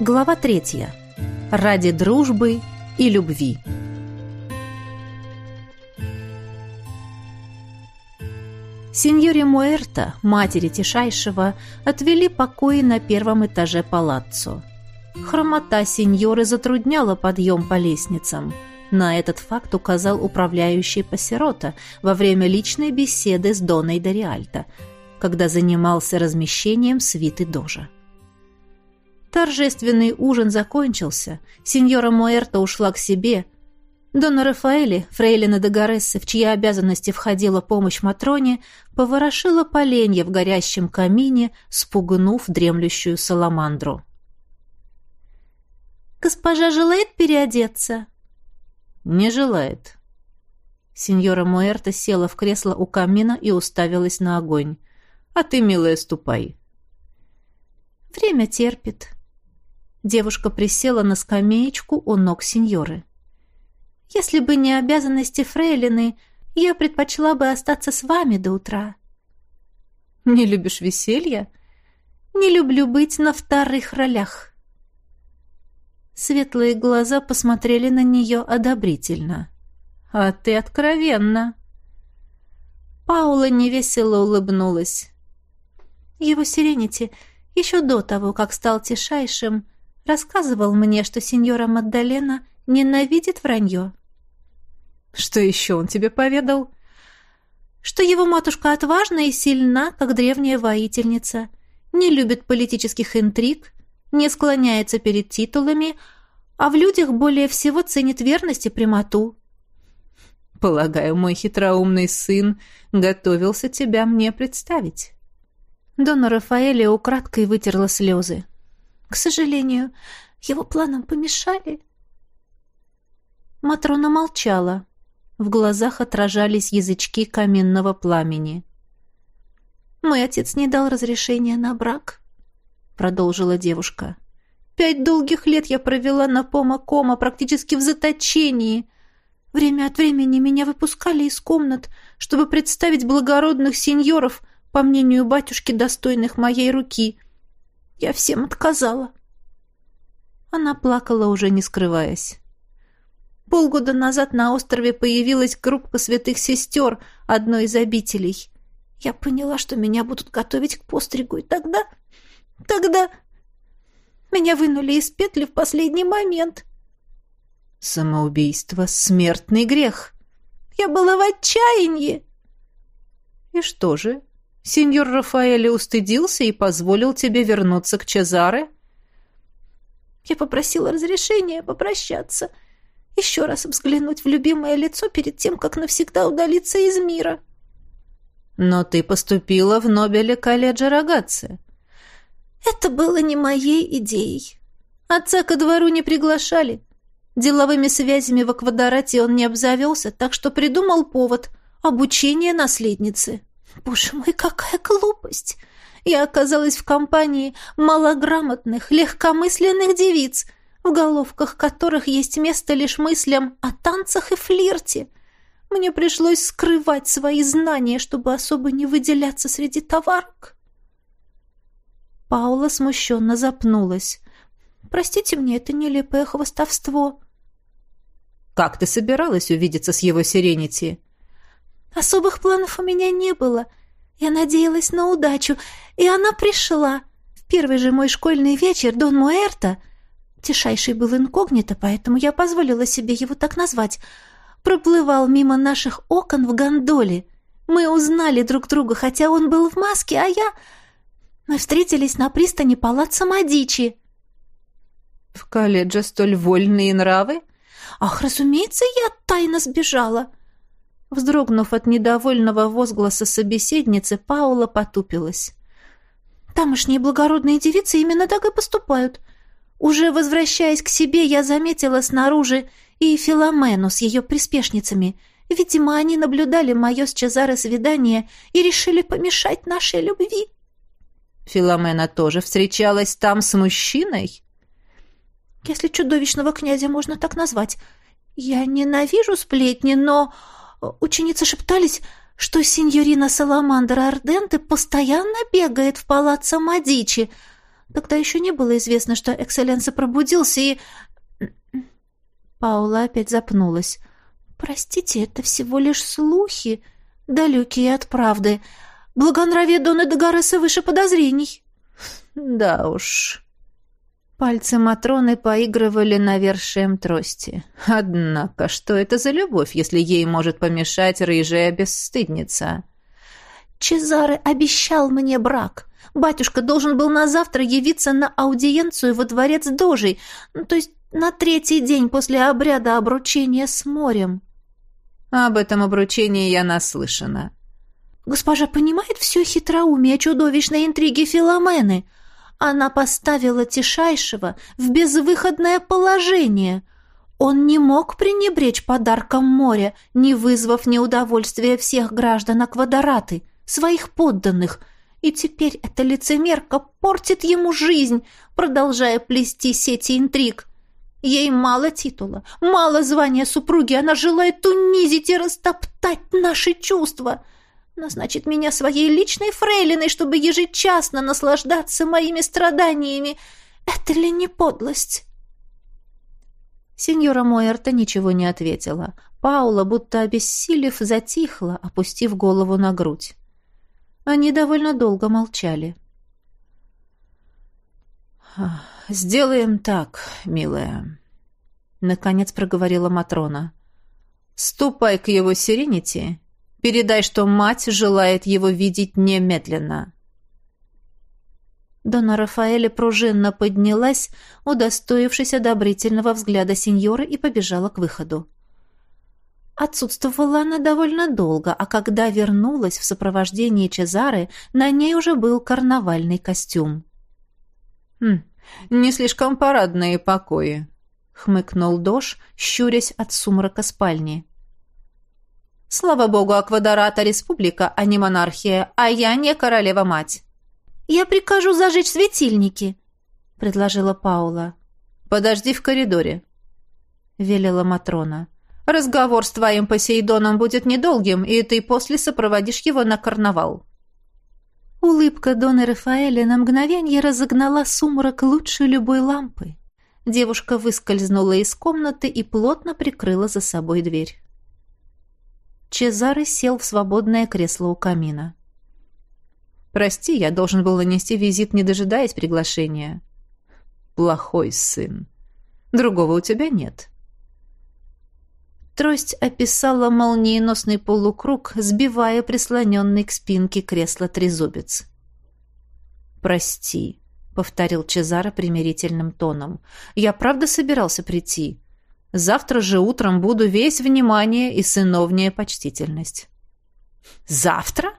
Глава третья. Ради дружбы и любви. Сеньоре Муэрта, матери Тишайшего, отвели покои на первом этаже палаццо. Хромота сеньоры затрудняла подъем по лестницам. На этот факт указал управляющий Пассерота во время личной беседы с Доной Дориальто, когда занимался размещением свиты Дожа. Торжественный ужин закончился. Сеньора Муэрта ушла к себе. Дона Рафаэли, фрейлина де Гарессы, в чьи обязанности входила помощь Матроне, поворошила поленья в горящем камине, спугнув дремлющую саламандру. «Госпожа желает переодеться?» «Не желает». Сеньора Муэрта села в кресло у камина и уставилась на огонь. «А ты, милая, ступай». «Время терпит», Девушка присела на скамеечку у ног сеньоры. «Если бы не обязанности фрейлины, я предпочла бы остаться с вами до утра». «Не любишь веселья?» «Не люблю быть на вторых ролях». Светлые глаза посмотрели на нее одобрительно. «А ты откровенна!» Паула невесело улыбнулась. Его Сиренити еще до того, как стал тишайшим, рассказывал мне, что сеньора Маддалена ненавидит вранье. Что еще он тебе поведал? Что его матушка отважна и сильна, как древняя воительница, не любит политических интриг, не склоняется перед титулами, а в людях более всего ценит верность и прямоту. Полагаю, мой хитроумный сын готовился тебя мне представить. Дона Рафаэля украдкой вытерла слезы. К сожалению, его планам помешали. Матрона молчала. В глазах отражались язычки каминного пламени. «Мой отец не дал разрешения на брак», — продолжила девушка. «Пять долгих лет я провела на пома-кома, практически в заточении. Время от времени меня выпускали из комнат, чтобы представить благородных сеньоров, по мнению батюшки, достойных моей руки. Я всем отказала. Она плакала, уже не скрываясь. Полгода назад на острове появилась группа святых сестер, одной из обителей. Я поняла, что меня будут готовить к постригу, и тогда... Тогда... Меня вынули из петли в последний момент. Самоубийство — смертный грех. Я была в отчаянии. И что же? Сеньор Рафаэле устыдился и позволил тебе вернуться к Чезаре? Я попросила разрешения попрощаться, еще раз взглянуть в любимое лицо перед тем, как навсегда удалиться из мира. Но ты поступила в Нобеле колледжа Рогатце. Это было не моей идеей. Отца ко двору не приглашали. Деловыми связями в Аквадорате он не обзавелся, так что придумал повод — обучение наследницы. Боже мой, какая глупость! Я оказалась в компании малограмотных, легкомысленных девиц, в головках которых есть место лишь мыслям о танцах и флирте. Мне пришлось скрывать свои знания, чтобы особо не выделяться среди товарок. Паула смущенно запнулась. «Простите мне это нелепое хвостовство». «Как ты собиралась увидеться с его Сиренити?» Особых планов у меня не было. Я надеялась на удачу, и она пришла. В первый же мой школьный вечер Дон Муэрта, тишайший был инкогнито, поэтому я позволила себе его так назвать, проплывал мимо наших окон в гондоле. Мы узнали друг друга, хотя он был в маске, а я... Мы встретились на пристани палаца Мадичи. В колледже столь вольные нравы? Ах, разумеется, я тайно сбежала. Вздрогнув от недовольного возгласа собеседницы, Паула потупилась. «Тамошние благородные девицы именно так и поступают. Уже возвращаясь к себе, я заметила снаружи и Филомену с ее приспешницами. Видимо, они наблюдали мое с Чезаро свидание и решили помешать нашей любви». «Филомена тоже встречалась там с мужчиной?» «Если чудовищного князя можно так назвать. Я ненавижу сплетни, но...» Ученицы шептались, что сеньорина Саламандра Арденте постоянно бегает в палаццо Мадичи, Тогда еще не было известно, что Экселленса пробудился и... Паула опять запнулась. «Простите, это всего лишь слухи, далекие от правды. Благонравие Дона Дегареса выше подозрений». «Да уж...» Пальцы Матроны поигрывали навершием трости. Однако, что это за любовь, если ей может помешать рыжая бесстыдница? «Чезаре обещал мне брак. Батюшка должен был на завтра явиться на аудиенцию во дворец Дожей, ну, то есть на третий день после обряда обручения с морем». «Об этом обручении я наслышана». «Госпожа понимает все хитроумие чудовищной интриги Филомены?» Она поставила Тишайшего в безвыходное положение. Он не мог пренебречь подарком моря, не вызвав неудовольствия всех граждан Аквадораты, своих подданных, и теперь эта лицемерка портит ему жизнь, продолжая плести сети интриг. Ей мало титула, мало звания супруги, она желает унизить и растоптать наши чувства — назначит меня своей личной фрейлиной, чтобы ежечасно наслаждаться моими страданиями. Это ли не подлость?» Сеньора Мойерта ничего не ответила. Паула, будто обессилев, затихла, опустив голову на грудь. Они довольно долго молчали. «Сделаем так, милая», — наконец проговорила Матрона. «Ступай к его сиренити Передай, что мать желает его видеть немедленно». Дона Рафаэля пружинно поднялась, удостоившись одобрительного взгляда сеньора, и побежала к выходу. Отсутствовала она довольно долго, а когда вернулась в сопровождении Чезары, на ней уже был карнавальный костюм. «Хм, не слишком парадные покои», — хмыкнул Дош, щурясь от сумрака спальни. Слава богу, Аквадората республика, а не монархия, а я не королева-мать. Я прикажу зажечь светильники, предложила Паула. Подожди в коридоре, велела Матрона. Разговор с твоим Посейдоном будет недолгим, и ты после сопроводишь его на карнавал. Улыбка Дона Рафаэля на мгновение разогнала сумрак лучше любой лампы. Девушка выскользнула из комнаты и плотно прикрыла за собой дверь. Чезаре сел в свободное кресло у камина. «Прости, я должен был нанести визит, не дожидаясь приглашения». «Плохой сын. Другого у тебя нет». Трость описала молниеносный полукруг, сбивая прислоненный к спинке кресла трезубец. «Прости», — повторил Чезаро примирительным тоном. «Я правда собирался прийти. Завтра же утром буду весь внимание и сыновняя почтительность. Завтра?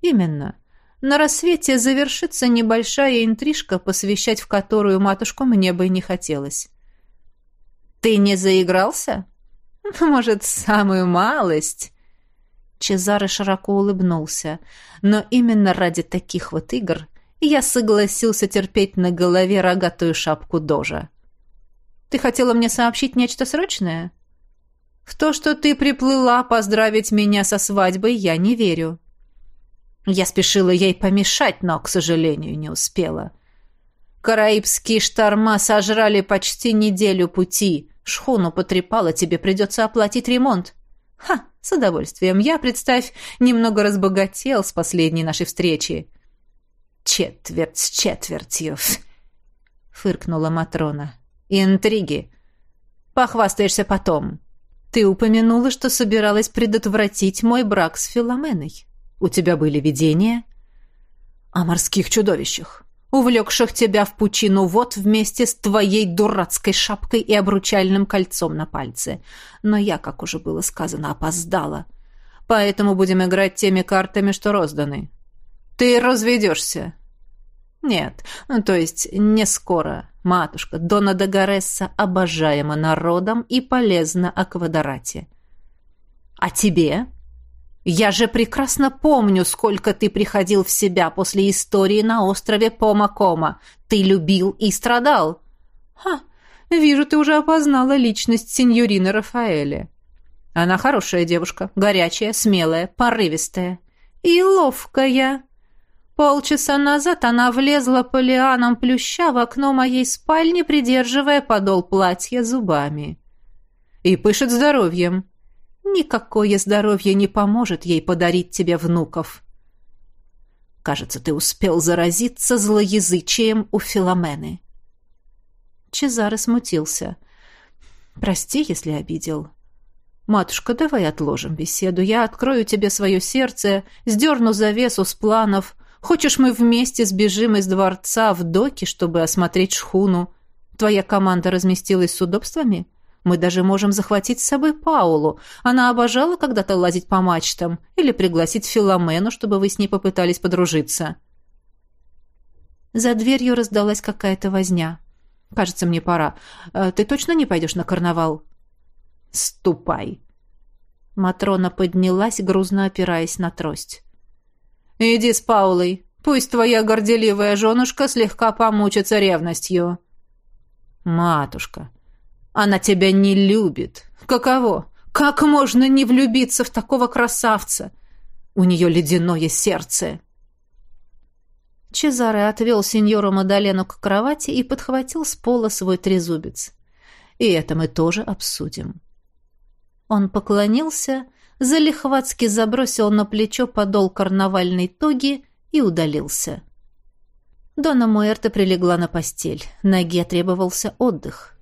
Именно. На рассвете завершится небольшая интрижка, посвящать в которую матушку мне бы не хотелось. Ты не заигрался? Может, самую малость? Чезаре широко улыбнулся. Но именно ради таких вот игр я согласился терпеть на голове рогатую шапку дожа. Ты хотела мне сообщить нечто срочное? В то, что ты приплыла поздравить меня со свадьбой, я не верю. Я спешила ей помешать, но, к сожалению, не успела. Караибские шторма сожрали почти неделю пути. Шхуну потрепала, тебе придется оплатить ремонт. Ха, с удовольствием. Я, представь, немного разбогател с последней нашей встречи. Четверть с четвертью, фыркнула Матрона. Интриги. Похвастаешься потом. Ты упомянула, что собиралась предотвратить мой брак с Филоменой. У тебя были видения? О морских чудовищах, увлекших тебя в пучину вот вместе с твоей дурацкой шапкой и обручальным кольцом на пальце. Но я, как уже было сказано, опоздала. Поэтому будем играть теми картами, что розданы. Ты разведешься. Нет, ну, то есть не скоро. Матушка Дона Дагаресса обожаема народом и полезна Аквадорате. А тебе? Я же прекрасно помню, сколько ты приходил в себя после истории на острове Помакома. Ты любил и страдал. Ха, вижу, ты уже опознала личность сеньорины Рафаэля. Она хорошая девушка, горячая, смелая, порывистая и ловкая. Полчаса назад она влезла по лианам плюща в окно моей спальни, придерживая подол платья зубами. И пышет здоровьем. Никакое здоровье не поможет ей подарить тебе внуков. Кажется, ты успел заразиться злоязычием у Филомены. Чезаре смутился. Прости, если обидел. Матушка, давай отложим беседу. Я открою тебе свое сердце, сдерну завесу с планов. Хочешь, мы вместе сбежим из дворца в доки, чтобы осмотреть шхуну? Твоя команда разместилась с удобствами? Мы даже можем захватить с собой Паулу. Она обожала когда-то лазить по мачтам. Или пригласить Филомену, чтобы вы с ней попытались подружиться. За дверью раздалась какая-то возня. Кажется, мне пора. Э, ты точно не пойдешь на карнавал? Ступай. Матрона поднялась, грузно опираясь на трость. Иди с Паулой. Пусть твоя горделивая женушка слегка помучится ревностью. Матушка, она тебя не любит. Каково? Как можно не влюбиться в такого красавца? У нее ледяное сердце. Чезаре отвел сеньору Мадалену к кровати и подхватил с пола свой трезубец. И это мы тоже обсудим. Он поклонился, залихватски забросил на плечо подол карнавальной тоги и удалился. Дона Муэрта прилегла на постель. Ноге требовался отдых.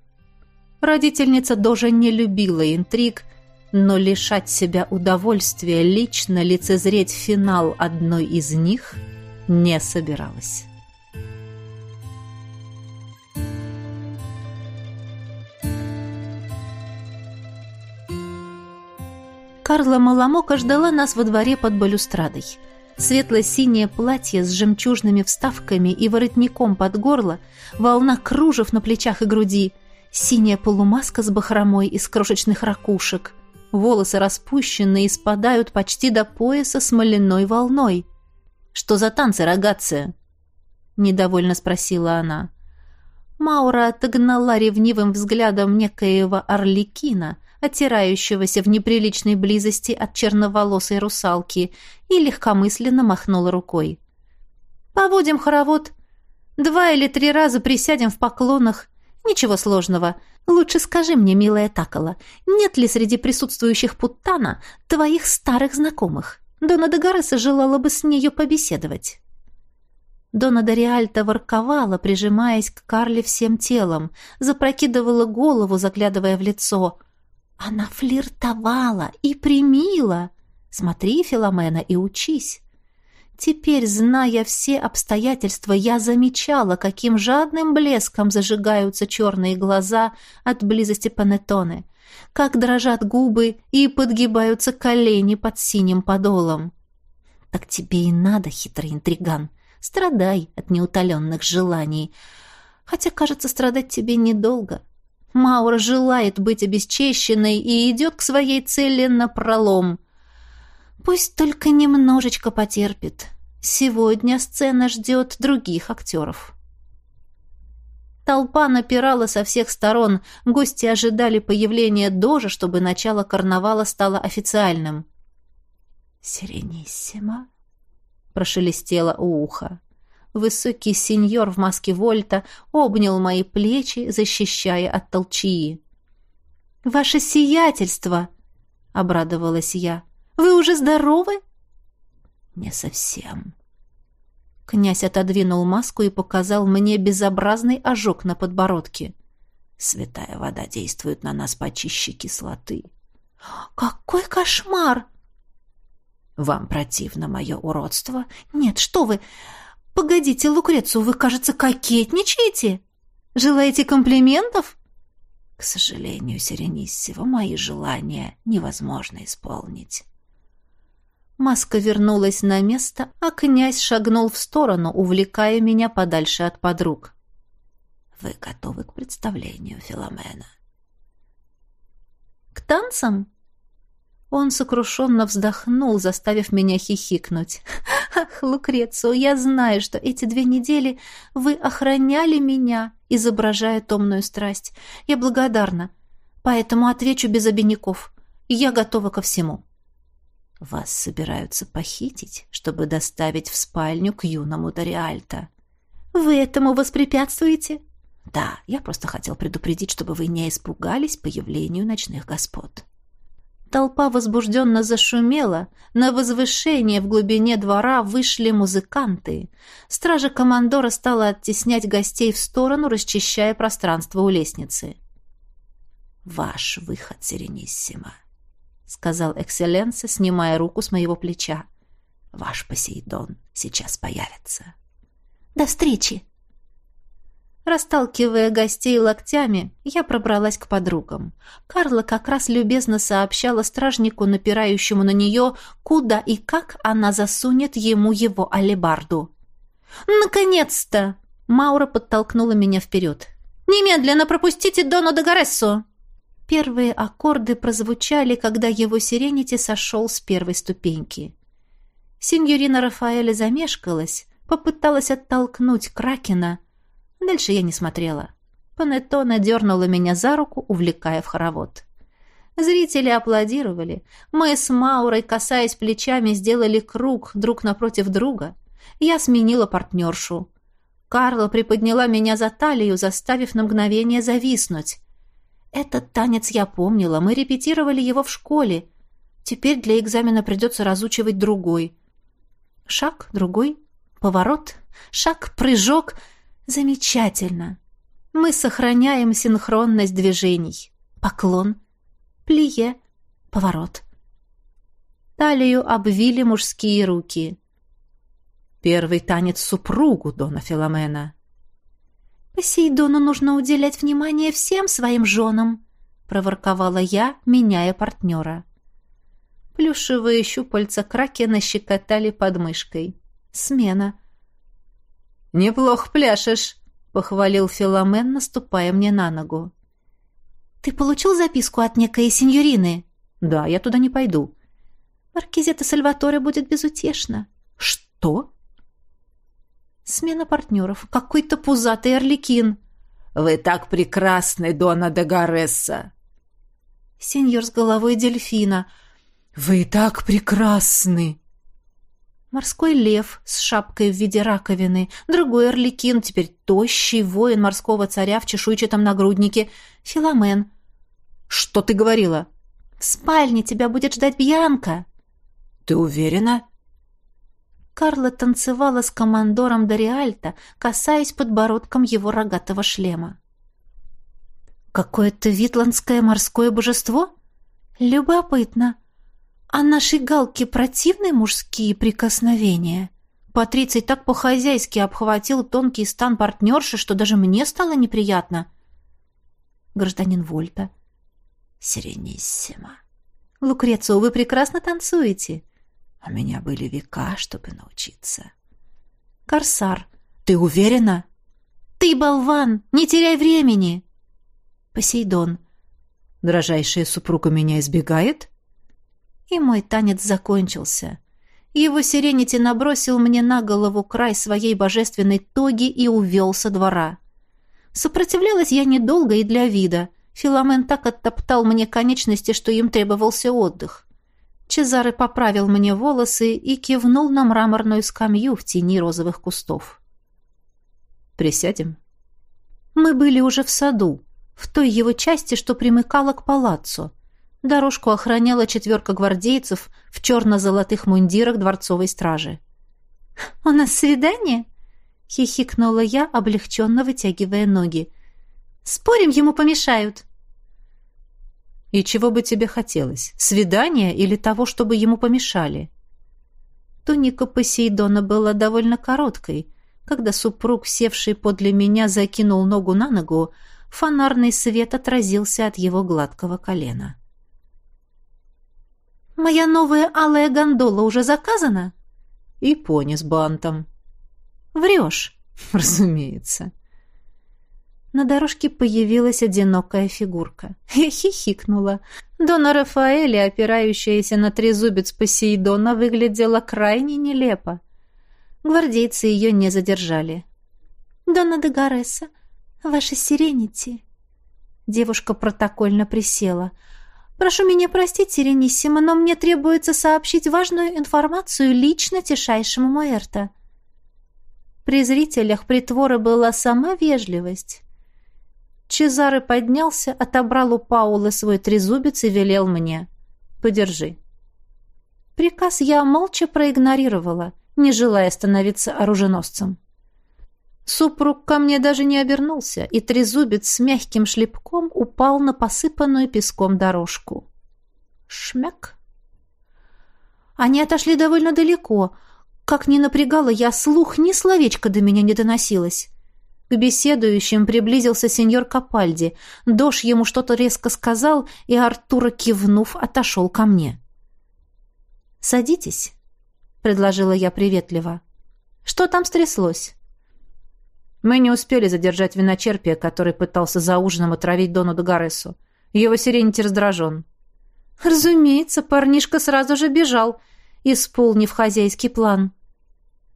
Родительница тоже не любила интриг, но лишать себя удовольствия лично лицезреть финал одной из них – не собиралась. Карла Маламока ждала нас во дворе под балюстрадой. Светло-синее платье с жемчужными вставками и воротником под горло, волна кружев на плечах и груди, синяя полумаска с бахромой из крошечных ракушек. Волосы распущенные и спадают почти до пояса смоляной волной. Что за танцы, рогатцы?» Недовольно спросила она. Маура отогнала ревнивым взглядом некоего орликина, оттирающегося в неприличной близости от черноволосой русалки, и легкомысленно махнула рукой. «Поводим хоровод. Два или три раза присядем в поклонах. Ничего сложного. Лучше скажи мне, милая Такала, нет ли среди присутствующих Путтана твоих старых знакомых?» Дона Дагареса желала бы с нею побеседовать. Дона Дориальта ворковала, прижимаясь к Карле всем телом, запрокидывала голову, заглядывая в лицо. Она флиртовала и примила. Смотри, Филомена, и учись. Теперь, зная все обстоятельства, я замечала, каким жадным блеском зажигаются черные глаза от близости Панеттоне как дрожат губы и подгибаются колени под синим подолом. Так тебе и надо, хитрый интриган. Страдай от неутоленных желаний. Хотя, кажется, страдать тебе недолго. Маура желает быть обесчещенной и идет к своей цели напролом. Пусть только немножечко потерпит. Сегодня сцена ждет других актеров. Толпа напирала со всех сторон, гости ожидали появления Дожа, чтобы начало карнавала стало официальным. «Сирениссимо», — прошелестело у уха. Высокий сеньор в маске Вольта обнял мои плечи, защищая от толчии. «Ваше сиятельство!» — обрадовалась я. «Вы уже здоровы?» «Не совсем», Князь отодвинул маску и показал мне безобразный ожог на подбородке. Святая вода действует на нас почище кислоты. «Какой кошмар!» «Вам противно мое уродство?» «Нет, что вы! Погодите, Лукрецию, вы, кажется, кокетничаете? Желаете комплиментов?» «К сожалению, Сирениссимо, мои желания невозможно исполнить». Маска вернулась на место, а князь шагнул в сторону, увлекая меня подальше от подруг. «Вы готовы к представлению, Филомена?» «К танцам?» Он сокрушенно вздохнул, заставив меня хихикнуть. «Ах, Лукрецио, я знаю, что эти две недели вы охраняли меня, изображая томную страсть. Я благодарна, поэтому отвечу без обиняков. Я готова ко всему». Вас собираются похитить, чтобы доставить в спальню к юному Дориальто. Вы этому воспрепятствуете? Да, я просто хотел предупредить, чтобы вы не испугались появлению ночных господ. Толпа возбужденно зашумела. На возвышение в глубине двора вышли музыканты. Стража командора стала оттеснять гостей в сторону, расчищая пространство у лестницы. «Ваш выход, Серениссимо», — сказал Экселленса, снимая руку с моего плеча. «Ваш Посейдон сейчас появится». «До встречи!» Расталкивая гостей локтями, я пробралась к подругам. Карла как раз любезно сообщала стражнику, напирающему на нее, куда и как она засунет ему его алебарду. «Наконец-то!» Маура подтолкнула меня вперед. «Немедленно пропустите Дону Дагарессу!» Первые аккорды прозвучали, когда его сиренити сошел с первой ступеньки. Синьорина Рафаэля замешкалась, попыталась оттолкнуть Кракена, Дальше я не смотрела. Панеттона дернула меня за руку, увлекая в хоровод. Зрители аплодировали. Мы с Маурой, касаясь плечами, сделали круг друг напротив друга. Я сменила партнершу. Карла приподняла меня за талию, заставив на мгновение зависнуть. Этот танец я помнила, мы репетировали его в школе. Теперь для экзамена придется разучивать другой. Шаг, другой, поворот, шаг, прыжок — Замечательно. Мы сохраняем синхронность движений. Поклон, плие, поворот. Талию обвили мужские руки. Первый танец супругу Дона Филомена. «Посейдону нужно уделять внимание всем своим женам», — проворковала я, меняя партнера. Плюшевые щупальца кракена щекотали под мышкой. Смена. «Неплохо пляшешь», — похвалил Филомен, наступая мне на ногу. «Ты получил записку от некой сеньорины?» «Да, я туда не пойду». «Маркизета Сальваторе будет безутешна». «Что?» «Смена партнеров. Какой-то пузатый орликин». «Вы так прекрасны, Дона де Гаресса!» «Сеньор с головой дельфина». «Вы так прекрасны!» Морской лев с шапкой в виде раковины, другой орликин, теперь тощий воин морского царя в чешуйчатом нагруднике, Филомен. «Что ты говорила?» «В спальне тебя будет ждать Бьянка». «Ты уверена?» Карла танцевала с командором Дориальто, касаясь подбородком его рогатого шлема. «Какое-то витландское морское божество? Любопытно. А нашей галке противны мужские прикосновения? Патриций так по-хозяйски обхватил тонкий стан партнерши, что даже мне стало неприятно. Гражданин Вольта. Сирениссимо. Лукрецио, вы прекрасно танцуете. У меня были века, чтобы научиться. Корсар. Ты уверена? Ты болван! Не теряй времени! Посейдон. Дрожайшая супруга меня избегает? И мой танец закончился. Его сиренити набросил мне на голову край своей божественной тоги и увел со двора. Сопротивлялась я недолго и для вида. Филомен так оттоптал мне конечности, что им требовался отдых. Чезаре поправил мне волосы и кивнул на мраморную скамью в тени розовых кустов. «Присядем?» Мы были уже в саду, в той его части, что примыкала к палаццо. Дорожку охраняла четверка гвардейцев в черно-золотых мундирах дворцовой стражи. «У нас свидание?» — хихикнула я, облегченно вытягивая ноги. «Спорим, ему помешают». «И чего бы тебе хотелось? Свидания или того, чтобы ему помешали?» Туника Посейдона была довольно короткой. Когда супруг, севший подле меня, закинул ногу на ногу, фонарный свет отразился от его гладкого колена. «Моя новая алая гондола уже заказана?» «И пони с бантом». «Врешь?» «Разумеется». На дорожке появилась одинокая фигурка. Я хихикнула. Дона Рафаэля, опирающаяся на трезубец Посейдона, выглядела крайне нелепо. Гвардейцы ее не задержали. «Дона де Гареса, ваша сиренити». Девушка протокольно присела – Прошу меня простить, Сирениссимо, но мне требуется сообщить важную информацию лично тишайшему Муэрто. При зрителях притвора была сама вежливость. Чезаре поднялся, отобрал у Паулы свой трезубец и велел мне. «Подержи». Приказ я молча проигнорировала, не желая становиться оруженосцем. Супруг ко мне даже не обернулся, и трезубец с мягким шлепком упал на посыпанную песком дорожку. Шмяк! Они отошли довольно далеко. Как ни напрягала я слух, ни словечко до меня не доносилось. К беседующим приблизился сеньор Капальди. Дош ему что-то резко сказал, и Артура, кивнув, отошел ко мне. «Садитесь», — предложила я приветливо. «Что там стряслось?» Мы не успели задержать виночерпия, который пытался за ужином отравить Дону Дагаресу. Его сиренити раздражен. Разумеется, парнишка сразу же бежал, исполнив хозяйский план.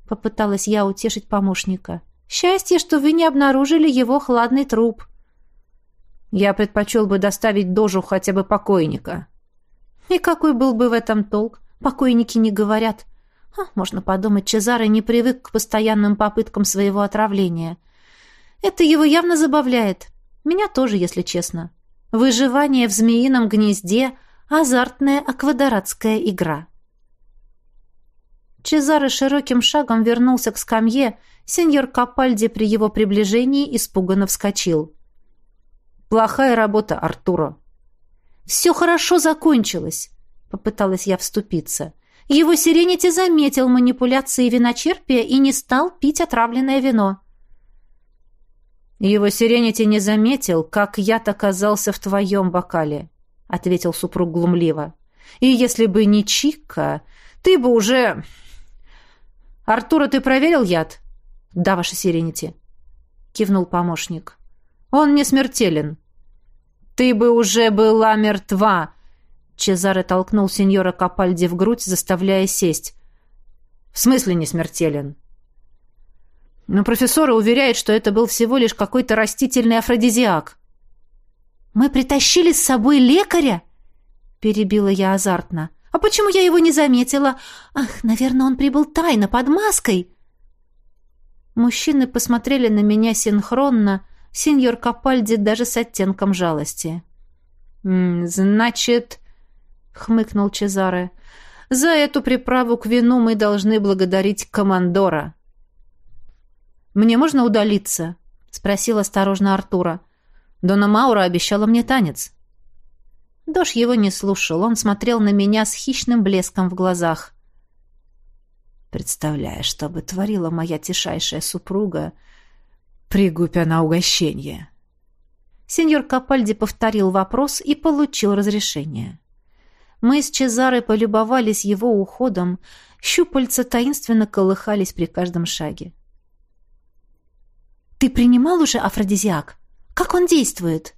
Попыталась я утешить помощника. Счастье, что вы не обнаружили его хладный труп. Я предпочел бы доставить дожу хотя бы покойника. И какой был бы в этом толк? Покойники не говорят. А, можно подумать, Чезаро не привык к постоянным попыткам своего отравления. Это его явно забавляет. Меня тоже, если честно. Выживание в змеином гнезде — азартная аквадоратская игра. Чезаро широким шагом вернулся к скамье. Сеньор Капальди при его приближении испуганно вскочил. «Плохая работа, Артуро». «Все хорошо закончилось», — попыталась я вступиться. Его Сиренити заметил манипуляции виночерпия и не стал пить отравленное вино. «Его Сиренити не заметил, как яд оказался в твоем бокале», — ответил супруг глумливо. «И если бы не Чика, ты бы уже...» «Артура, ты проверил яд?» «Да, ваше Сиренити», — кивнул помощник. «Он не смертелен». «Ты бы уже была мертва», Чезаре толкнул сеньора Капальди в грудь, заставляя сесть. «В смысле не смертелен?» Но профессора уверяет, что это был всего лишь какой-то растительный афродизиак. «Мы притащили с собой лекаря?» — перебила я азартно. «А почему я его не заметила? Ах, наверное, он прибыл тайно, под маской!» Мужчины посмотрели на меня синхронно, сеньор Капальди даже с оттенком жалости. «Значит...» хмыкнул Чезаре. За эту приправу к вину мы должны благодарить командора. Мне можно удалиться? спросил осторожно Артура. Дона Маура обещала мне танец. Дош его не слушал, он смотрел на меня с хищным блеском в глазах. Представляешь, что бы творила моя тишайшая супруга, пригубя на угощение. Сеньор Капальди повторил вопрос и получил разрешение. Мы с Чезарой полюбовались его уходом, щупальца таинственно колыхались при каждом шаге. «Ты принимал уже афродизиак? Как он действует?»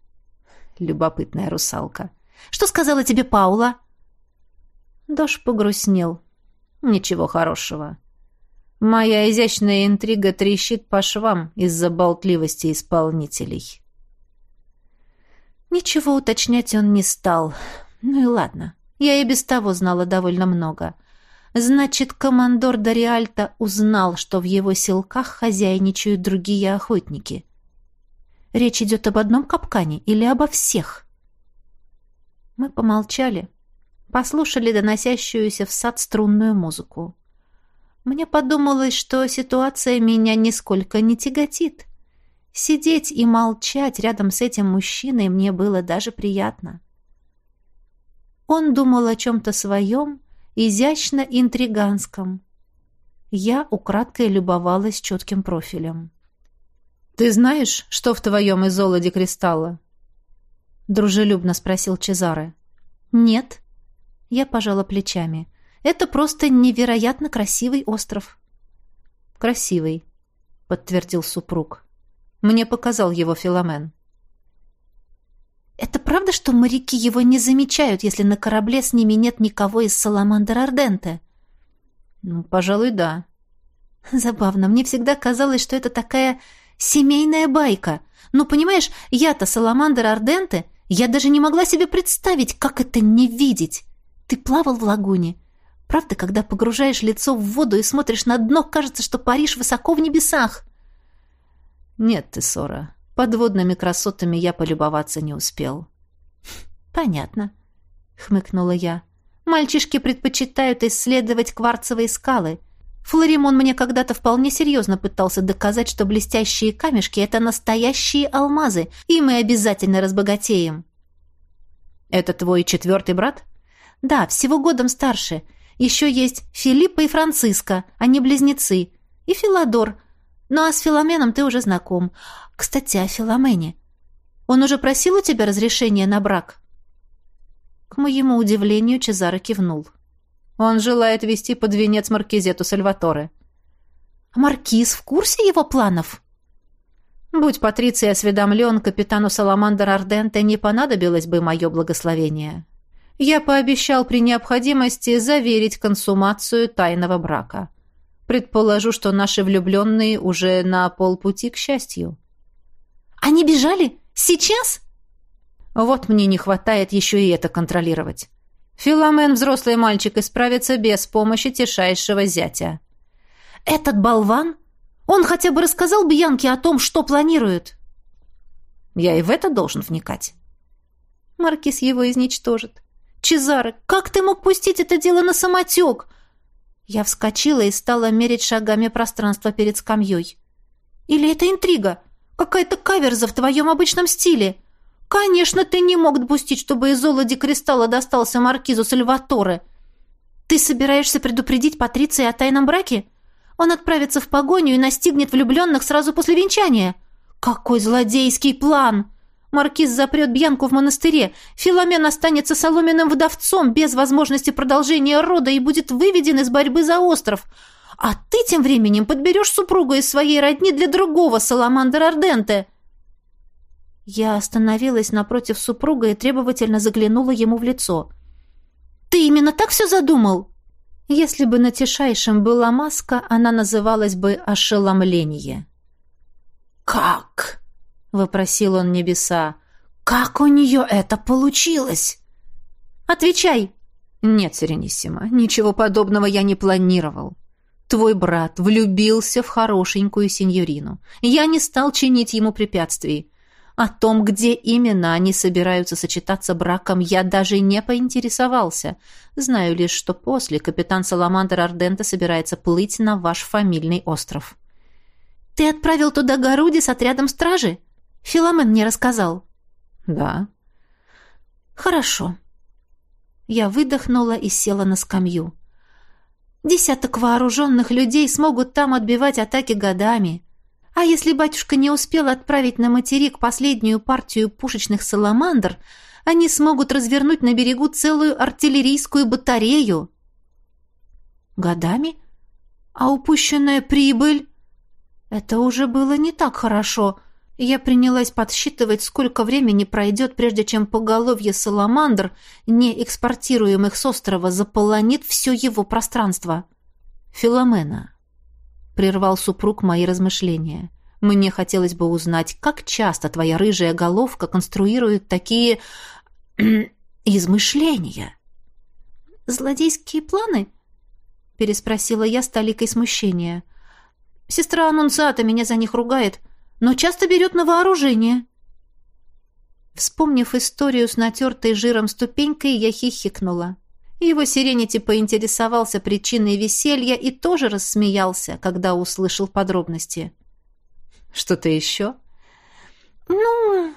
Любопытная русалка. «Что сказала тебе Паула?» Дош погрустнел. «Ничего хорошего. Моя изящная интрига трещит по швам из-за болтливости исполнителей». Ничего уточнять он не стал. Ну и ладно. Я и без того знала довольно много. Значит, командор Дариальта узнал, что в его селках хозяйничают другие охотники. Речь идет об одном капкане или обо всех? Мы помолчали, послушали доносящуюся в сад струнную музыку. Мне подумалось, что ситуация меня нисколько не тяготит. Сидеть и молчать рядом с этим мужчиной мне было даже приятно. Он думал о чем-то своем, изящно интриганском. Я украдкой любовалась четким профилем. «Ты знаешь, что в твоем изолоде кристалла?» Дружелюбно спросил Чезаре. «Нет». Я пожала плечами. «Это просто невероятно красивый остров». «Красивый», — подтвердил супруг. «Мне показал его Филомен». Это правда, что моряки его не замечают, если на корабле с ними нет никого из Саламандр Арденте? Ну, пожалуй, да. Забавно. Мне всегда казалось, что это такая семейная байка. Ну, понимаешь, я-то Саламандр Арденте, Я даже не могла себе представить, как это не видеть. Ты плавал в лагуне. Правда, когда погружаешь лицо в воду и смотришь на дно, кажется, что паришь высоко в небесах. Нет, Тессора, подводными красотами я полюбоваться не успел. Понятно, хмыкнула я. Мальчишки предпочитают исследовать кварцевые скалы. Флоримон мне когда-то вполне серьезно пытался доказать, что блестящие камешки — это настоящие алмазы, и мы обязательно разбогатеем. «Это твой четвертый брат?» «Да, всего годом старше. Еще есть Филиппа и Франциска, они близнецы. И Филадор. Ну а с Филоменом ты уже знаком. Кстати, о Филомене. Он уже просил у тебя разрешения на брак?» К моему удивлению, Чезаро кивнул. Он желает вести под венец Маркизету Сальваторе. Маркиз в курсе его планов? Будь Патриций осведомлен, капитану Саламандр Арденте не понадобилось бы мое благословение. Я пообещал при необходимости заверить консумацию тайного брака. Предположу, что наши влюбленные уже на полпути к счастью. «Они бежали? Сейчас?» Вот мне не хватает еще и это контролировать. Филомен взрослый мальчик и справится без помощи тишайшего зятя. Этот болван? Он хотя бы рассказал Бьянке о том, что планирует. Я и в это должен вникать. Маркиз его изничтожит. Чезаре, как ты мог пустить это дело на самотек? Я вскочила и стала мерить шагами пространство перед скамьей. Или это интрига? Какая-то каверза в твоем обычном стиле? — «Конечно, ты не мог допустить, чтобы из Золоди Кристалла достался маркизу Сальваторе. Ты собираешься предупредить Патриции о тайном браке? Он отправится в погоню и настигнет влюбленных сразу после венчания. Какой злодейский план!» Маркиз запрет Бьянку в монастыре. Филомен останется соломенным вдовцом без возможности продолжения рода и будет выведен из борьбы за остров. А ты тем временем подберешь супругу из своей родни для другого Саламандра Арденте. Я остановилась напротив супруга и требовательно заглянула ему в лицо. «Ты именно так все задумал?» Если бы на тишайшем была маска, она называлась бы «ошеломление». «Как?» — вопросил он небеса. «Как у нее это получилось?» «Отвечай!» «Нет, Серениссимо, ничего подобного я не планировал. Твой брат влюбился в хорошенькую сеньорину. Я не стал чинить ему препятствий. О том, где именно они собираются сочетаться браком, я даже не поинтересовался. Знаю лишь, что после капитан Саламандр Ардента собирается плыть на ваш фамильный остров. «Ты отправил туда Гаруди с отрядом стражи?» Филамен мне рассказал. «Да». «Хорошо». Я выдохнула и села на скамью. «Десяток вооруженных людей смогут там отбивать атаки годами». А если батюшка не успел отправить на материк последнюю партию пушечных саламандр, они смогут развернуть на берегу целую артиллерийскую батарею. Годами? А упущенная прибыль? Это уже было не так хорошо. Я принялась подсчитывать, сколько времени пройдет, прежде чем поголовье саламандр, не экспортируемых с острова, заполонит все его пространство. Филомена прервал супруг мои размышления. Мне хотелось бы узнать, как часто твоя рыжая головка конструирует такие измышления. Злодейские планы? переспросила я с толикой смущения. Сестра Анунциата меня за них ругает, но часто берет на вооружение. Вспомнив историю с натертой жиром ступенькой, я хихикнула. Его Сиренити поинтересовался причиной веселья и тоже рассмеялся, когда услышал подробности. «Что-то еще?» «Ну,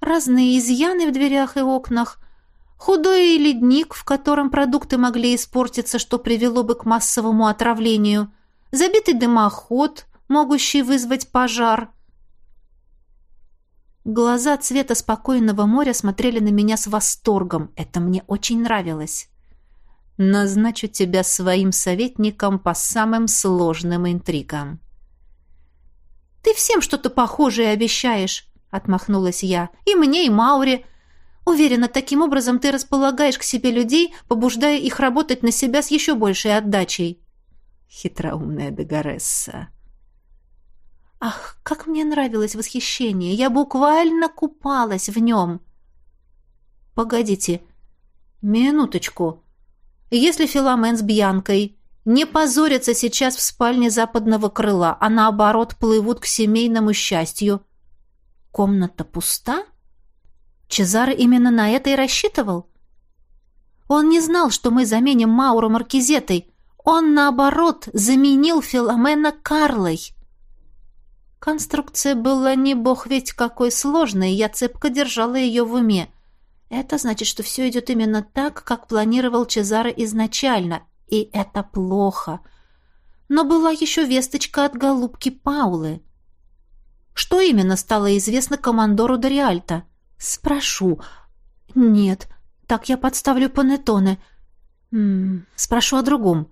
разные изъяны в дверях и окнах, худой ледник, в котором продукты могли испортиться, что привело бы к массовому отравлению, забитый дымоход, могущий вызвать пожар». Глаза цвета спокойного моря смотрели на меня с восторгом. Это мне очень нравилось. Назначу тебя своим советником по самым сложным интригам. Ты всем что-то похожее обещаешь, отмахнулась я. И мне, и Мауре. Уверена, таким образом ты располагаешь к себе людей, побуждая их работать на себя с еще большей отдачей. Хитроумная Дагоресса. Ах, как мне нравилось восхищение! Я буквально купалась в нем. Погодите. Минуточку. Если Филамен с Бьянкой не позорятся сейчас в спальне западного крыла, а наоборот плывут к семейному счастью, комната пуста? Чезаро именно на это и рассчитывал? Он не знал, что мы заменим Мауру Маркизетой. Он, наоборот, заменил Филомена Карлой. Конструкция была не бог ведь какой сложной, я цепко держала ее в уме. Это значит, что все идет именно так, как планировал Чезаро изначально. И это плохо. Но была еще весточка от голубки Паулы. Что именно стало известно командору Дориальто? Спрошу. Нет, так я подставлю панеттоне. Спрошу о другом.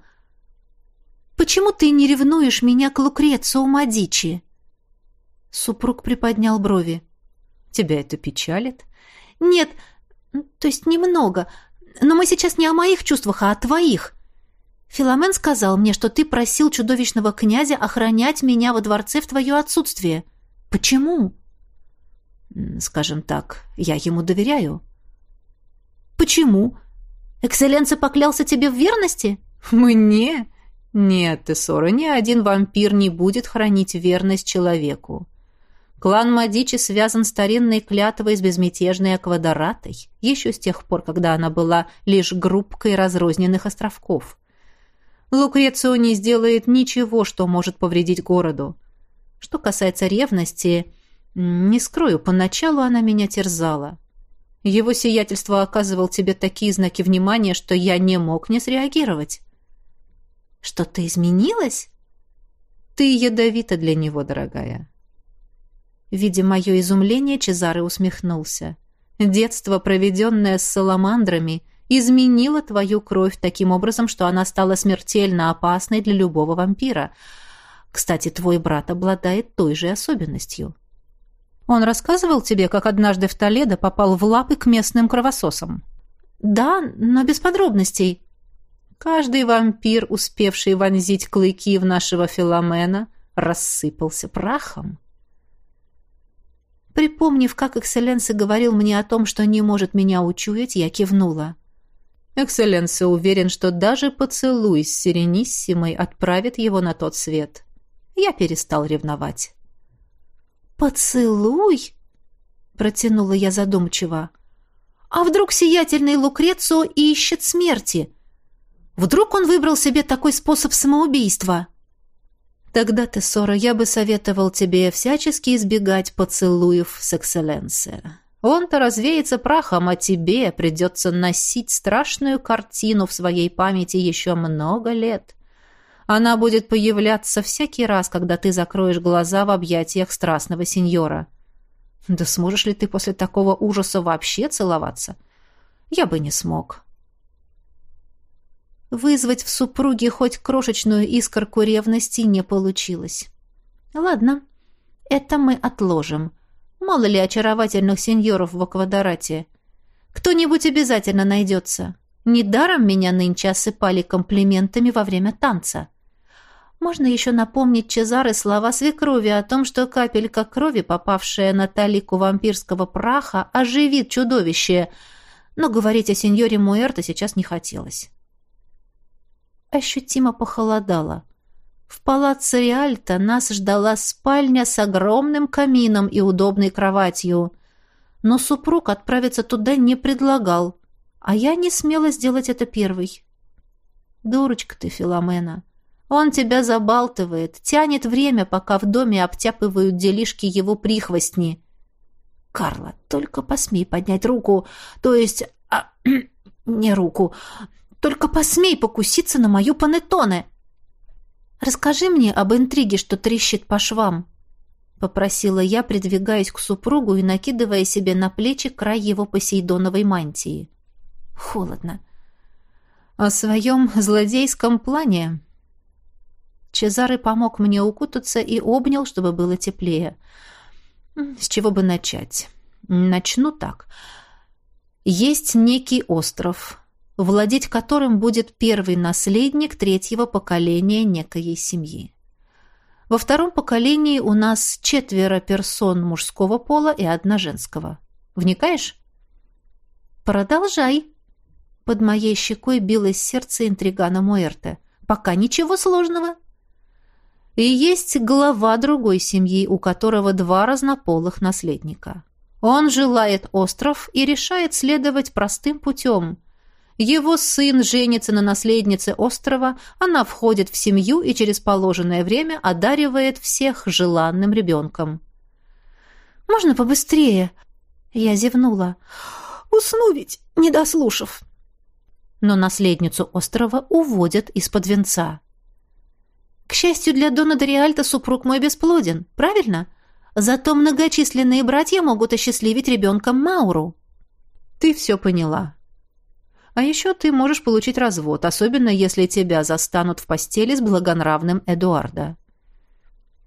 Почему ты не ревнуешь меня к Лукрецу Мадичи? Супруг приподнял брови. Тебя это печалит? Нет, то есть немного. Но мы сейчас не о моих чувствах, а о твоих. Филомен сказал мне, что ты просил чудовищного князя охранять меня во дворце в твое отсутствие. Почему? Скажем так, я ему доверяю. Почему? Экселленция поклялся тебе в верности? Мне? Нет, Тессора, ни один вампир не будет хранить верность человеку. Клан Мадичи связан старинной клятвой с безмятежной Аквадоратой, еще с тех пор, когда она была лишь группкой разрозненных островков. Лукрецио не сделает ничего, что может повредить городу. Что касается ревности, не скрою, поначалу она меня терзала. Его сиятельство оказывал тебе такие знаки внимания, что я не мог не среагировать. Что-то изменилось? Ты ядовита для него, дорогая. Видя мое изумление, Чезаре усмехнулся. «Детство, проведенное с саламандрами, изменило твою кровь таким образом, что она стала смертельно опасной для любого вампира. Кстати, твой брат обладает той же особенностью». «Он рассказывал тебе, как однажды в Толедо попал в лапы к местным кровососам?» «Да, но без подробностей». Каждый вампир, успевший вонзить клыки в нашего Филомена, рассыпался прахом. Припомнив, как Экселленсе говорил мне о том, что не может меня учуять, я кивнула. Экселленсе уверен, что даже поцелуй с Сирениссимой отправит его на тот свет. Я перестал ревновать. «Поцелуй?» — протянула я задумчиво. «А вдруг сиятельный Лукрецо ищет смерти? Вдруг он выбрал себе такой способ самоубийства?» Тогда, Тессора, я бы советовал тебе всячески избегать поцелуев с экселленсе. Он-то развеется прахом, а тебе придется носить страшную картину в своей памяти еще много лет. Она будет появляться всякий раз, когда ты закроешь глаза в объятиях страстного сеньора. Да сможешь ли ты после такого ужаса вообще целоваться? Я бы не смог. Вызвать в супруге хоть крошечную искорку ревности не получилось. Ладно, это мы отложим. Мало ли очаровательных сеньоров в Аквадорате. Кто-нибудь обязательно найдется. Недаром меня нынче осыпали комплиментами во время танца. Можно еще напомнить Чезаре слова свекрови о том, что капелька крови, попавшая на талику вампирского праха, оживит чудовище, но говорить о сеньоре Муэрто сейчас не хотелось ощутимо похолодало. В палаццо Риальто нас ждала спальня с огромным камином и удобной кроватью. Но супруг отправиться туда не предлагал, а я не смела сделать это первой. Дурочка ты, Филомена. Он тебя забалтывает, тянет время, пока в доме обтяпывают делишки его прихвостни. Карла, только посмей поднять руку, то есть... А, не руку, только посмей покуситься на мою панеттоне. Расскажи мне об интриге, что трещит по швам, попросила я, придвигаясь к супругу и накидывая себе на плечи край его посейдоновой мантии. Холодно. О своем злодейском плане Чезары помог мне укутаться и обнял, чтобы было теплее. С чего бы начать? Начну так. Есть некий остров, владеть которым будет первый наследник третьего поколения некой семьи. Во втором поколении у нас четверо персон мужского пола и одна женского. Вникаешь? Продолжай. Под моей щекой билось сердце интригана Муэрте. Пока ничего сложного. И есть глава другой семьи, у которого два разнополых наследника. Он желает остров и решает следовать простым путем. Его сын женится на наследнице острова, она входит в семью и через положенное время одаривает всех желанным ребенком. «Можно побыстрее?» Я зевнула. «Усну ведь, не дослушав». Но наследницу острова уводят из-под венца. «К счастью для Дона Дориальта супруг мой бесплоден, правильно?» Зато многочисленные братья могут осчастливить ребенком Мауру. Ты все поняла. А еще ты можешь получить развод, особенно если тебя застанут в постели с благонравным Эдуарда.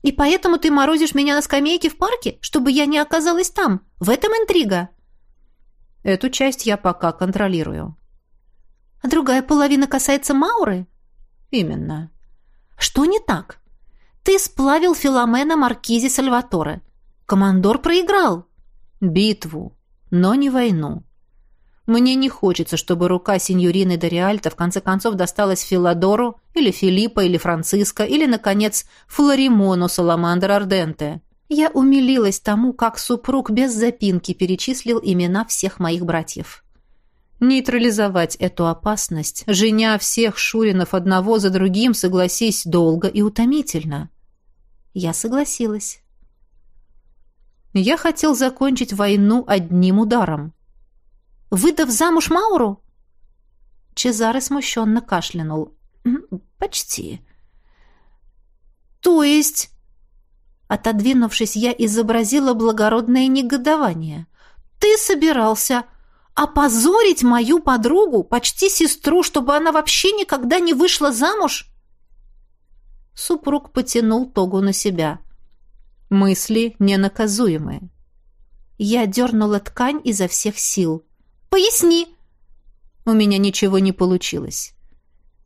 И поэтому ты морозишь меня на скамейке в парке, чтобы я не оказалась там. В этом интрига. Эту часть я пока контролирую. А другая половина касается Мауры? Именно. Что не так? Ты сплавил Филомена Маркизи Сальваторе. Командор проиграл. Битву, но не войну. Мне не хочется, чтобы рука сеньорины Дориальта в конце концов досталась Филадору или Филиппа или Франциско или, наконец, Флоримону Саламандр Арденте. Я умилилась тому, как супруг без запинки перечислил имена всех моих братьев. Нейтрализовать эту опасность, женя всех Шуринов одного за другим, согласись, долго и утомительно. Я согласилась. Я хотел закончить войну одним ударом. «Выдав замуж Мауру?» Чезаре смущенно кашлянул. «Почти». «То есть...» Отодвинувшись, я изобразила благородное негодование. «Ты собирался опозорить мою подругу, почти сестру, чтобы она вообще никогда не вышла замуж?» Супруг потянул тогу на себя. Мысли ненаказуемые. Я дернула ткань изо всех сил. «Поясни!» У меня ничего не получилось.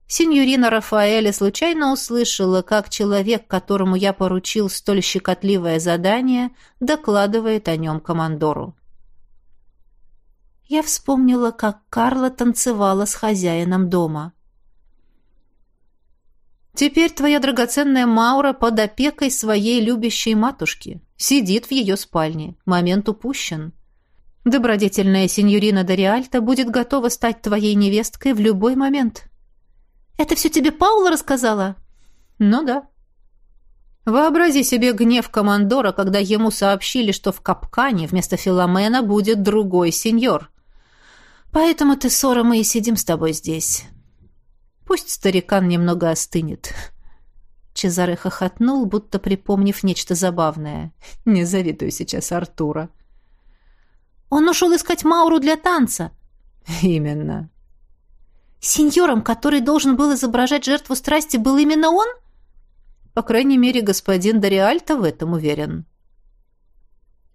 Синьорина Рафаэля случайно услышала, как человек, которому я поручил столь щекотливое задание, докладывает о нем командору. Я вспомнила, как Карла танцевала с хозяином дома. Теперь твоя драгоценная Маура под опекой своей любящей матушки. Сидит в ее спальне. Момент упущен. Добродетельная сеньорина Дориальта будет готова стать твоей невесткой в любой момент. Это все тебе Паула рассказала? Ну да. Вообрази себе гнев командора, когда ему сообщили, что в капкане вместо Филомена будет другой сеньор. Поэтому ты, Сора, мы и сидим с тобой здесь. Пусть старикан немного остынет. Чезаре хохотнул, будто припомнив нечто забавное. Не завидую сейчас Артура. Он ушел искать Мауру для танца. Именно. Сеньором, который должен был изображать жертву страсти, был именно он? По крайней мере, господин Дориальто в этом уверен.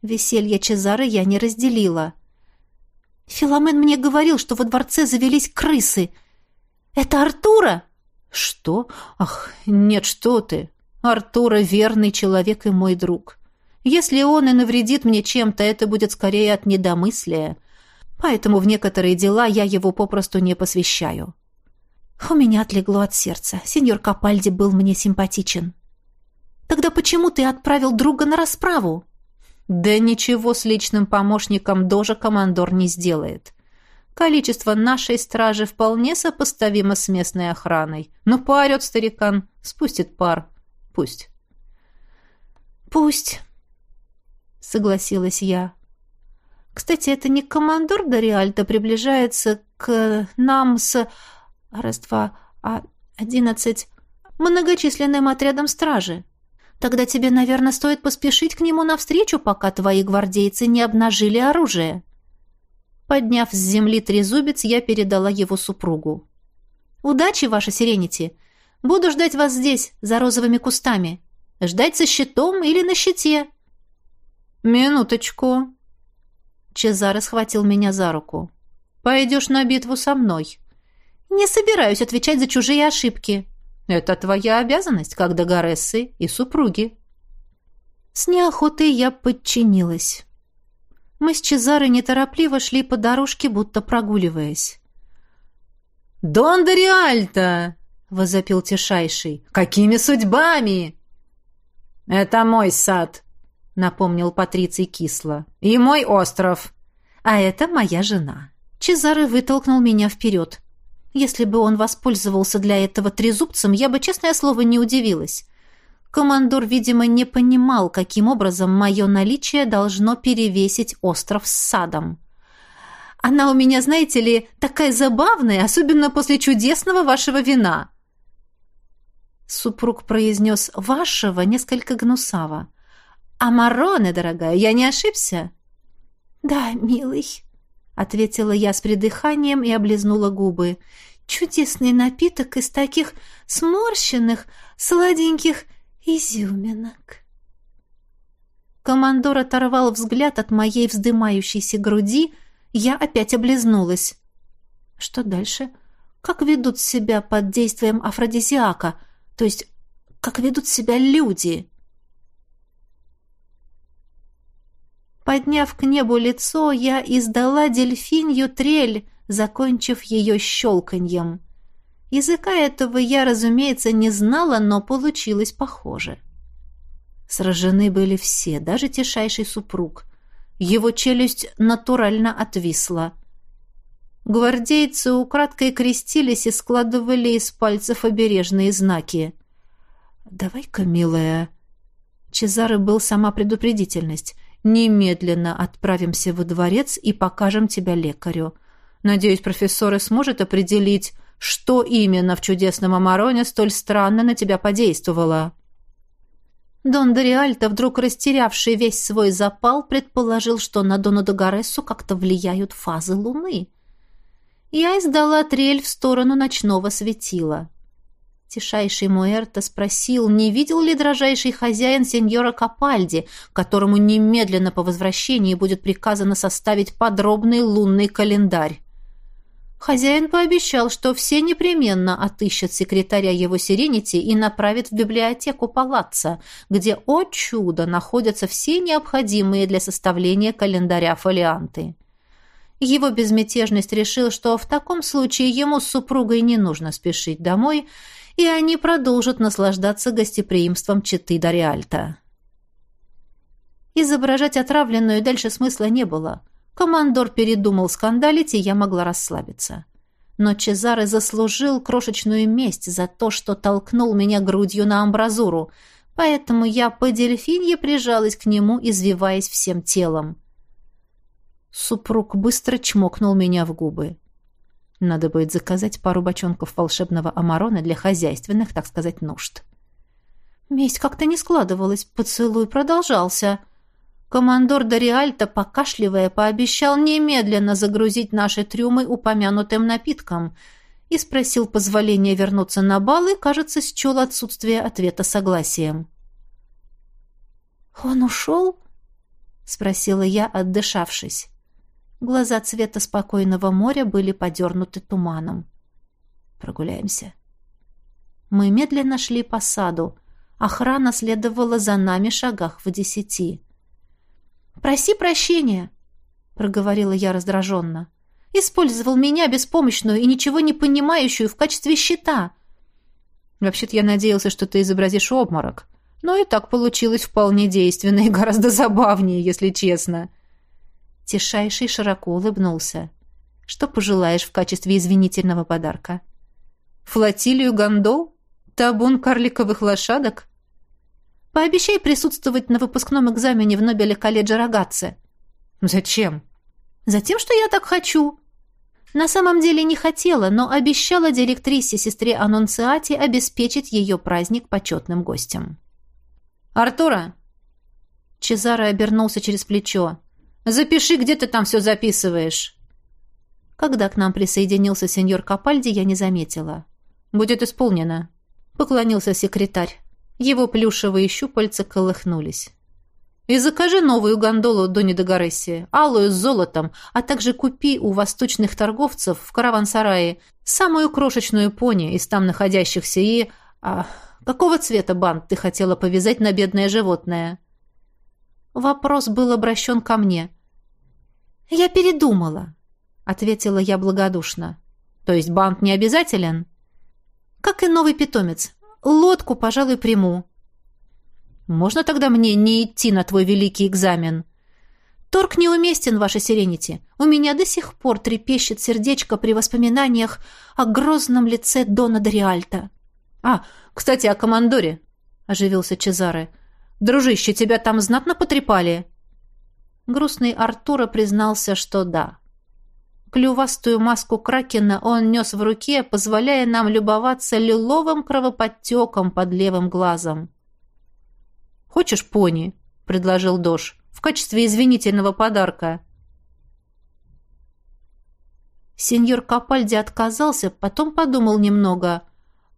Веселье Чезары я не разделила. Филомен мне говорил, что во дворце завелись крысы — «Это Артура?» «Что? Ах, нет, что ты! Артура верный человек и мой друг. Если он и навредит мне чем-то, это будет скорее от недомыслия. Поэтому в некоторые дела я его попросту не посвящаю». У меня отлегло от сердца. Сеньор Капальди был мне симпатичен. «Тогда почему ты отправил друга на расправу?» «Да ничего с личным помощником Дожа командор не сделает. Количество нашей стражи вполне сопоставимо с местной охраной. Но поорет старикан, спустит пар. Пусть. Пусть, согласилась я. Кстати, это не командор Дориальто приближается к нам с... Раз-два, а одиннадцать... Многочисленным отрядом стражи. Тогда тебе, наверное, стоит поспешить к нему навстречу, пока твои гвардейцы не обнажили оружие. Подняв с земли трезубец, я передала его супругу. «Удачи, ваша Сиренити! Буду ждать вас здесь, за розовыми кустами. Ждать со щитом или на щите». «Минуточку!» Чезаре схватил меня за руку. «Пойдешь на битву со мной?» «Не собираюсь отвечать за чужие ошибки». «Это твоя обязанность, как Дагарессы и супруги». С неохотой я подчинилась. Мы с Чезарой неторопливо шли по дорожке, будто прогуливаясь. «Дон Дориальто!» — возопил Тишайший. «Какими судьбами?» «Это мой сад», — напомнил Патриций кисло. «И мой остров». «А это моя жена». Чезаре вытолкнул меня вперед. Если бы он воспользовался для этого трезубцем, я бы, честное слово, не удивилась. Командор, видимо, не понимал, каким образом мое наличие должно перевесить остров с садом. Она у меня, знаете ли, такая забавная, особенно после чудесного вашего вина». Супруг произнес «вашего» несколько гнусаво. «А Мароне, дорогая, я не ошибся?» «Да, милый», — ответила я с придыханием и облизнула губы. «Чудесный напиток из таких сморщенных, сладеньких изюминок. Командор оторвал взгляд от моей вздымающейся груди, я опять облизнулась. Что дальше? Как ведут себя под действием афродизиака? То есть, как ведут себя люди? Подняв к небу лицо, я издала дельфинью трель, закончив ее щелканьем. Языка этого я, разумеется, не знала, но получилось похоже. Сражены были все, даже тишайший супруг. Его челюсть натурально отвисла. Гвардейцы украдкой крестились и складывали из пальцев обережные знаки. «Давай-ка, милая...» Чезары был сама предупредительность. «Немедленно отправимся во дворец и покажем тебя лекарю. Надеюсь, профессор сможет определить, что именно в чудесном Амароне столь странно на тебя подействовало?» Дон Дориальто, вдруг растерявший весь свой запал, предположил, что на Дону Догарессу как-то влияют фазы луны. Я издала трель в сторону ночного светила. Тишайший Муэрто спросил, не видел ли дрожайший хозяин сеньора Капальди, которому немедленно по возвращении будет приказано составить подробный лунный календарь. Хозяин пообещал, что все непременно отыщут секретаря его Сиренити и направят в библиотеку палаца, где, о чудо, находятся все необходимые для составления календаря фолианты. Его безмятежность решил, что в таком случае ему с супругой не нужно спешить домой, и они продолжат наслаждаться гостеприимством Читы Дориальта. Изображать отравленную дальше смысла не было – Командор передумал скандалить, и я могла расслабиться. Но Чезаре заслужил крошечную месть за то, что толкнул меня грудью на амбразуру, поэтому я по дельфинье прижалась к нему, извиваясь всем телом. Супруг быстро чмокнул меня в губы. Надо будет заказать пару бочонков волшебного амарона для хозяйственных, так сказать, нужд. Месть как-то не складывалась, поцелуй продолжался — Командор Дориальто, покашливая, пообещал немедленно загрузить наши трюмы упомянутым напитком и спросил позволения вернуться на бал и, кажется, счел отсутствие ответа согласием. «Он ушел?» — спросила я, отдышавшись. Глаза цвета спокойного моря были подернуты туманом. «Прогуляемся». Мы медленно шли по саду. Охрана следовала за нами шагах в десяти. «Проси прощения», — проговорила я раздраженно. «Использовал меня, беспомощную и ничего не понимающую, в качестве щита». «Вообще-то я надеялся, что ты изобразишь обморок. Но и так получилось вполне действенно и гораздо забавнее, если честно». Тишайший широко улыбнулся. «Что пожелаешь в качестве извинительного подарка?» «Флотилию гондол? Табун карликовых лошадок?» Пообещай присутствовать на выпускном экзамене в Нобеле колледжа Рогатце». «Зачем?» «Затем, что я так хочу». На самом деле не хотела, но обещала директрисе сестре Аннунциате обеспечить ее праздник почетным гостем. «Артура!» Чезаро обернулся через плечо. «Запиши, где ты там все записываешь». Когда к нам присоединился сеньор Капальди, я не заметила. «Будет исполнено», — поклонился секретарь. Его плюшевые щупальца колыхнулись. «И закажи новую гондолу до Недогаресси, алую с золотом, а также купи у восточных торговцев в караван-сарае самую крошечную пони из там находящихся и... А, какого цвета бант ты хотела повязать на бедное животное?» Вопрос был обращен ко мне. «Я передумала», — ответила я благодушно. «То есть бант не обязателен?» «Как и новый питомец. Лодку, пожалуй, приму». «Можно тогда мне не идти на твой великий экзамен?» Торг неуместен, ваше Сиренити. У меня до сих пор трепещет сердечко при воспоминаниях о грозном лице Дона Дориальта. А, кстати, о командоре, оживился Чезаре. Дружище, тебя там знатно потрепали? Грустный Артура признался, что да. Клювастую маску кракена он нес в руке, позволяя нам любоваться лиловым кровоподтеком под левым глазом. «Хочешь пони?» — предложил Дош в качестве извинительного подарка. Сеньор Капальди отказался, потом подумал немного.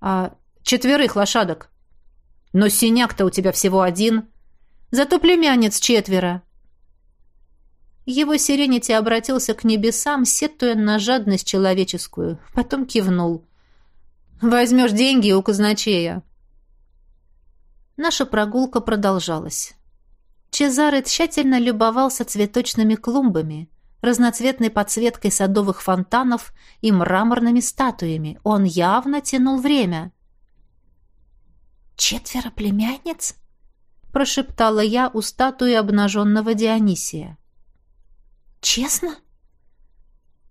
А четверых лошадок. Но синяк-то у тебя всего один. Зато племянниц четверо. Его сиренити обратился к небесам, сетуя на жадность человеческую. Потом кивнул. «Возьмешь деньги у казначея». Наша прогулка продолжалась. Чезаре тщательно любовался цветочными клумбами, разноцветной подсветкой садовых фонтанов и мраморными статуями. Он явно тянул время. «Четверо племянниц?» — прошептала я у статуи обнаженного Дионисия. «Честно?»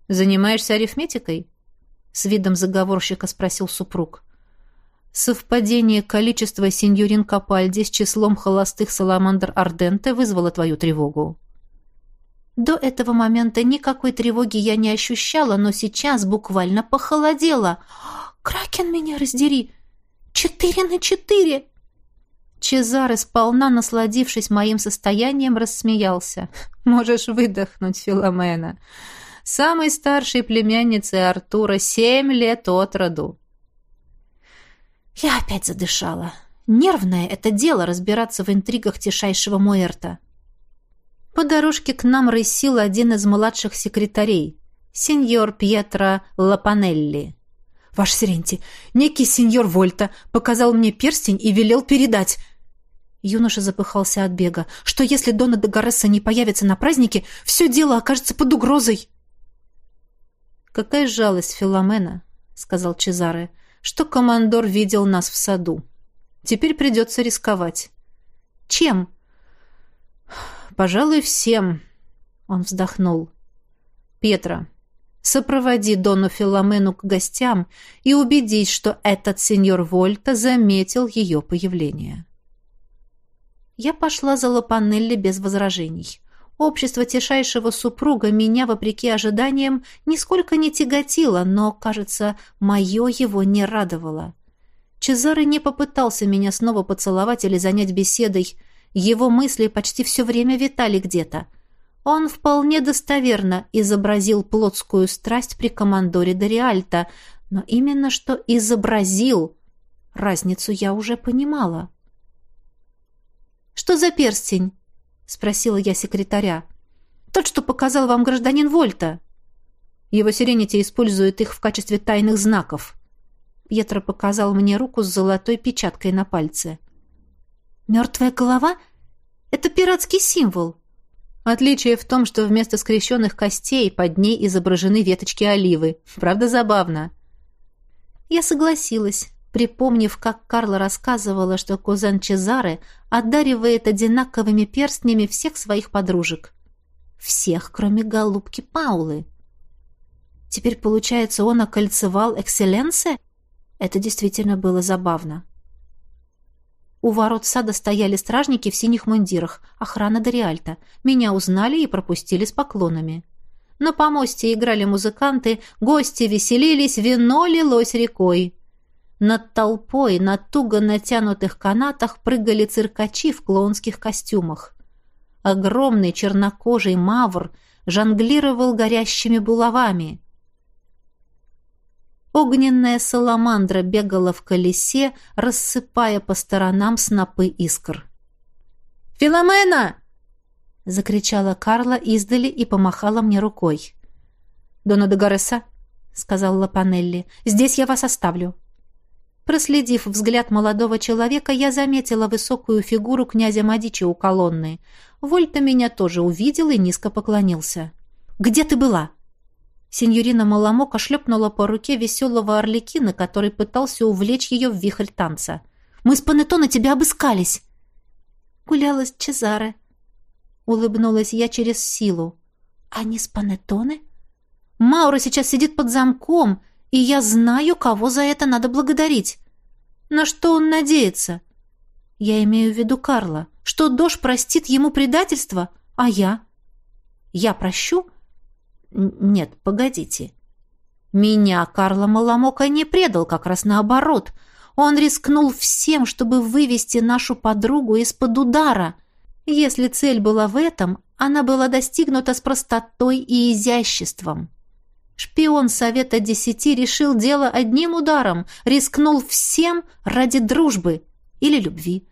«Занимаешься арифметикой?» — с видом заговорщика спросил супруг. Совпадение количества сеньорин Капальди с числом холостых саламандр Арденте вызвало твою тревогу. До этого момента никакой тревоги я не ощущала, но сейчас буквально похолодела. «Кракен меня раздери! Четыре на четыре!» Чезаре, сполна насладившись моим состоянием, рассмеялся. «Можешь выдохнуть, Филомена. Самой старшей племяннице Артура семь лет от роду. Я опять задышала. Нервное это дело разбираться в интригах тишайшего Муэрта. По дорожке к нам рысил один из младших секретарей, сеньор Пьетро Лапанелли. «Ваш Сиренти, некий сеньор Вольта показал мне перстень и велел передать...» Юноша запыхался от бега. «Что если Дона де Гареса не появится на празднике, все дело окажется под угрозой?» «Какая жалость Филомена», — сказал Чезаре что командор видел нас в саду. Теперь придется рисковать. Чем? Пожалуй, всем. Он вздохнул. Петра, сопроводи Дону Филомену к гостям и убедись, что этот сеньор Вольта заметил ее появление. Я пошла за Лапанелли без возражений. Общество тишайшего супруга меня, вопреки ожиданиям, нисколько не тяготило, но, кажется, мое его не радовало. Чезаре не попытался меня снова поцеловать или занять беседой. Его мысли почти все время витали где-то. Он вполне достоверно изобразил плотскую страсть при командоре Дориальта, но именно что изобразил. Разницу я уже понимала. «Что за перстень?» — спросила я секретаря. «Тот, что показал вам гражданин Вольта». Его сиренити использует их в качестве тайных знаков. Пьетро показал мне руку с золотой печаткой на пальце. «Мертвая голова? Это пиратский символ». Отличие в том, что вместо скрещенных костей под ней изображены веточки оливы. Правда, забавно. Я согласилась припомнив, как Карла рассказывала, что кузен Чезаре одаривает одинаковыми перстнями всех своих подружек. Всех, кроме голубки Паулы. Теперь, получается, он окольцевал экселленсе? Это действительно было забавно. У ворот сада стояли стражники в синих мундирах, охрана Дориальта. Меня узнали и пропустили с поклонами. На помосте играли музыканты, гости веселились, вино лилось рекой. Над толпой на туго натянутых канатах прыгали циркачи в клоунских костюмах. Огромный чернокожий мавр жонглировал горящими булавами. Огненная саламандра бегала в колесе, рассыпая по сторонам снопы искр. «Филомена!» — закричала Карла издали и помахала мне рукой. «Дона де Гареса», — сказал Лапанелли, — «здесь я вас оставлю». Проследив взгляд молодого человека, я заметила высокую фигуру князя Мадичи у колонны. Вольта меня тоже увидел и низко поклонился. где ты была?» Сеньорина Маламока шлепнула по руке веселого орликина, который пытался увлечь ее в вихрь танца. «Мы с Панеттоне тебя обыскались!» «Гуляла с Чезаре», — улыбнулась я через силу. «А не с Панеттоне?» «Маура сейчас сидит под замком, и я знаю, кого за это надо благодарить. На что он надеется?» «Я имею в виду Карла. Что Дош простит ему предательство, а я?» «Я прощу?» Нет, погодите. Меня Карло Маламока не предал, как раз наоборот. Он рискнул всем, чтобы вывести нашу подругу из-под удара. Если цель была в этом, она была достигнута с простотой и изяществом. Шпион Совета Десяти решил дело одним ударом, рискнул всем ради дружбы или любви.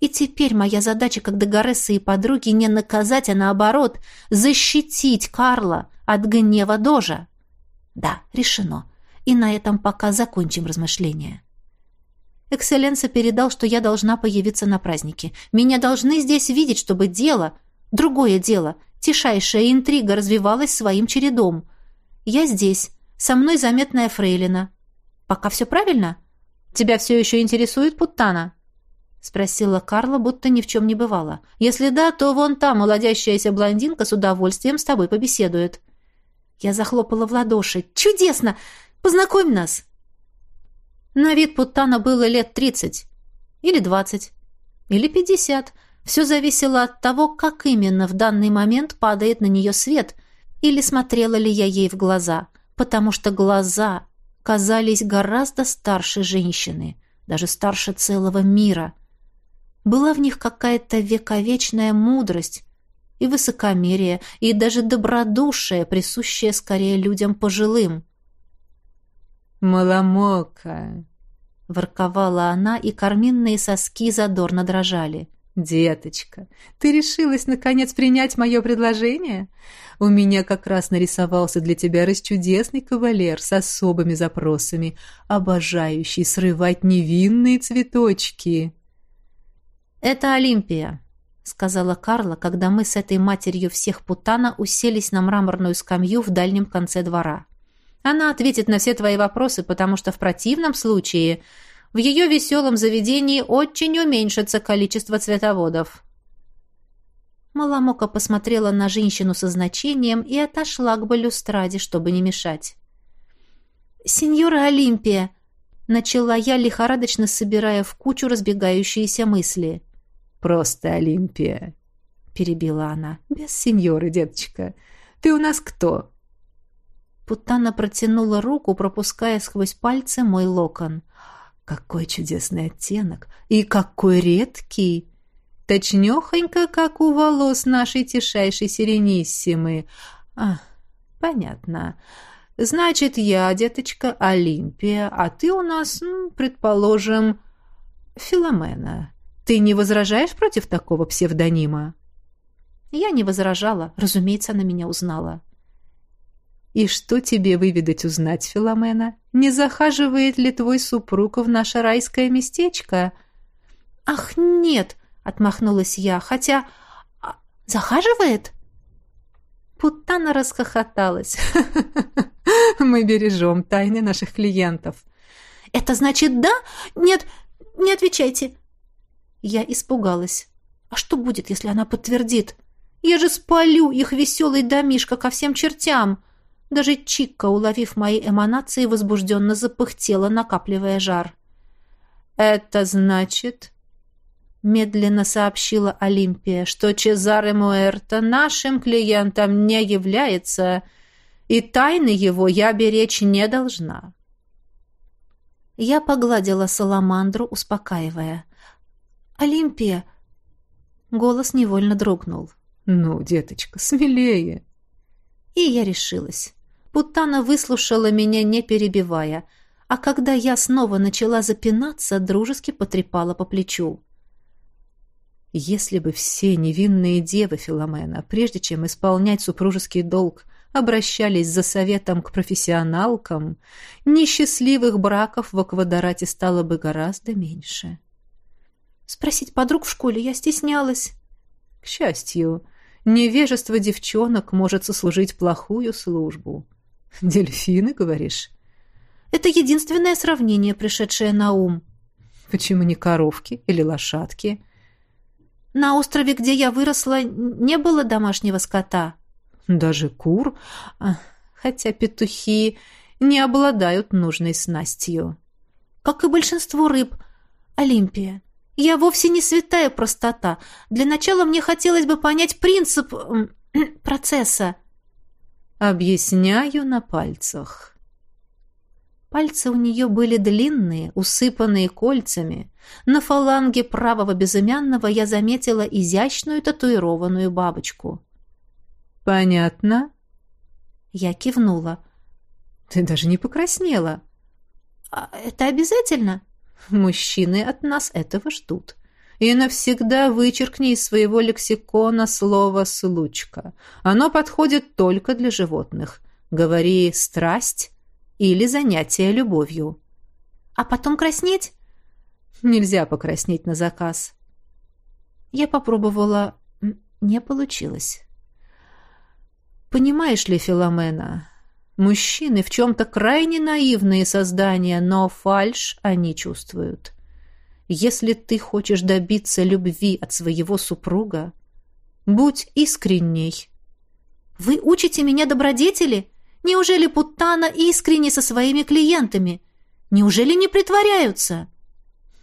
И теперь моя задача, как Дагоресса и подруги, не наказать, а наоборот, защитить Карла, от гнева Дожа. Да, решено. И на этом пока закончим размышления. Экселленса передал, что я должна появиться на празднике. Меня должны здесь видеть, чтобы дело, другое дело, тишайшая интрига развивалась своим чередом. Я здесь, со мной заметная фрейлина. Пока все правильно? Тебя все еще интересует Путтана?» Спросила Карла, будто ни в чем не бывало. «Если да, то вон та молодящаяся блондинка с удовольствием с тобой побеседует». Я захлопала в ладоши. «Чудесно! Познакомь нас!» На вид Путтана было лет тридцать. Или двадцать. Или пятьдесят. Все зависело от того, как именно в данный момент падает на нее свет, или смотрела ли я ей в глаза, потому что глаза казались гораздо старше женщины, даже старше целого мира. Была в них какая-то вековечная мудрость, и высокомерие, и даже добродушие, присущее скорее людям пожилым. «Маломока!» — ворковала она, и карминные соски задорно дрожали. «Деточка, ты решилась, наконец, принять мое предложение? У меня как раз нарисовался для тебя расчудесный кавалер с особыми запросами, обожающий срывать невинные цветочки». «Это Олимпия», сказала Карла, когда мы с этой матерью всех путана уселись на мраморную скамью в дальнем конце двора. Она ответит на все твои вопросы, потому что в противном случае в ее веселом заведении очень уменьшится количество цветоводов. Маламока посмотрела на женщину со значением и отошла к балюстраде, чтобы не мешать. «Сеньора Олимпия!» — начала я, лихорадочно собирая в кучу разбегающиеся мысли — «Просто Олимпия», — перебила она. «Без сеньоры, деточка. Ты у нас кто?» Путана протянула руку, пропуская сквозь пальцы мой локон. «Какой чудесный оттенок! И какой редкий! Точнёхонько, как у волос нашей тишайшей сирениссимы. А, понятно. Значит, я, деточка, Олимпия, а ты у нас, предположим, Филомена. Ты не возражаешь против такого псевдонима? Я не возражала. Разумеется, она меня узнала. И что тебе выведать узнать, Филомена? Не захаживает ли твой супруг в наше райское местечко? Ах, нет, отмахнулась я, хотя а, захаживает? Путана расхохоталась. Мы бережем тайны наших клиентов. Это значит да? Нет, не отвечайте. Я испугалась. А что будет, если она подтвердит? Я же спалю их веселый домишко ко всем чертям. Даже Чикка, уловив мои эманации, возбужденно запыхтела, накапливая жар. «Это значит...» медленно сообщила Олимпия, что Чезаре Муэрто нашим клиентом не является, и тайны его я беречь не должна. Я погладила саламандру, успокаивая. Олимпия!» Голос невольно дрогнул. «Ну, деточка, смелее!» И я решилась. Путана выслушала меня, не перебивая, а когда я снова начала запинаться, дружески потрепала по плечу. Если бы все невинные девы Филомена, прежде чем исполнять супружеский долг, обращались за советом к профессионалкам, несчастливых браков в Аквадорате стало бы гораздо меньше. Спросить подруг в школе я стеснялась. К счастью, Невежество девчонок может сослужить плохую службу. Дельфины, говоришь? Это единственное сравнение, пришедшее на ум. Почему не коровки или лошадки? На острове, где я выросла, не было домашнего скота. Даже кур? А, хотя петухи не обладают нужной снастью. Как и большинство рыб. Олимпия. Я вовсе не святая простота. Для начала мне хотелось бы понять принцип процесса. Объясняю на пальцах. Пальцы у нее были длинные, усыпанные кольцами. На фаланге правого безымянного я заметила изящную татуированную бабочку. «Понятно?» Я кивнула. «Ты даже не покраснела». «А это обязательно?» «Мужчины от нас этого ждут». И навсегда вычеркни из своего лексикона слово «случка». Оно подходит только для животных. Говори «страсть» или занятие любовью. А потом краснеть? Нельзя покраснеть на заказ. Я попробовала, не получилось. Понимаешь ли, Филомена, мужчины в чем-то крайне наивные создания, но фальшь они чувствуют. Если ты хочешь добиться любви от своего супруга, будь искренней. Вы учите меня добродетели? Неужели Путана искренне со своими клиентами? Неужели не притворяются?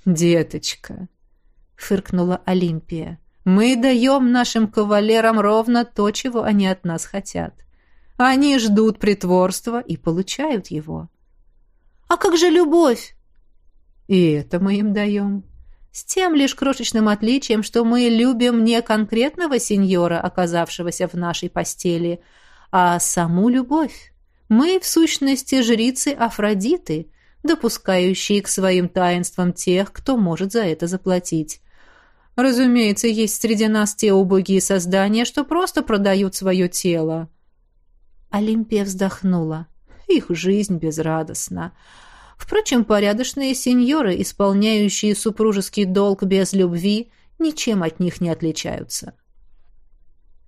Деточка, фыркнула Олимпия. Мы даем нашим кавалерам ровно то, чего они от нас хотят. Они ждут притворства и получают его. А как же любовь? И это мы им даем. С тем лишь крошечным отличием, что мы любим не конкретного сеньора, оказавшегося в нашей постели, а саму любовь. Мы, в сущности, жрицы Афродиты, допускающие к своим таинствам тех, кто может за это заплатить. Разумеется, есть среди нас те убогие создания, что просто продают свое тело. Олимпия вздохнула. Их жизнь безрадостна. Впрочем, порядочные сеньоры, исполняющие супружеский долг без любви, ничем от них не отличаются.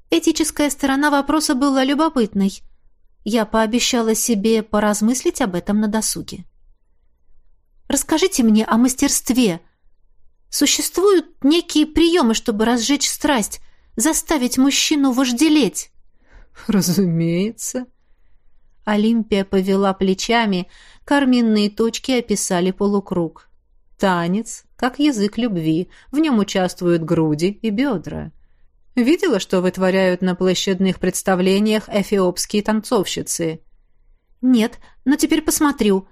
Этическая сторона вопроса была любопытной. Я пообещала себе поразмыслить об этом на досуге. Расскажите мне о мастерстве. Существуют некие приемы, чтобы разжечь страсть, заставить мужчину вожделеть? Разумеется. Олимпия повела плечами, Карминные точки описали полукруг. Танец, как язык любви, в нем участвуют груди и бедра. Видела, что вытворяют на площадных представлениях эфиопские танцовщицы? Нет, но теперь посмотрю.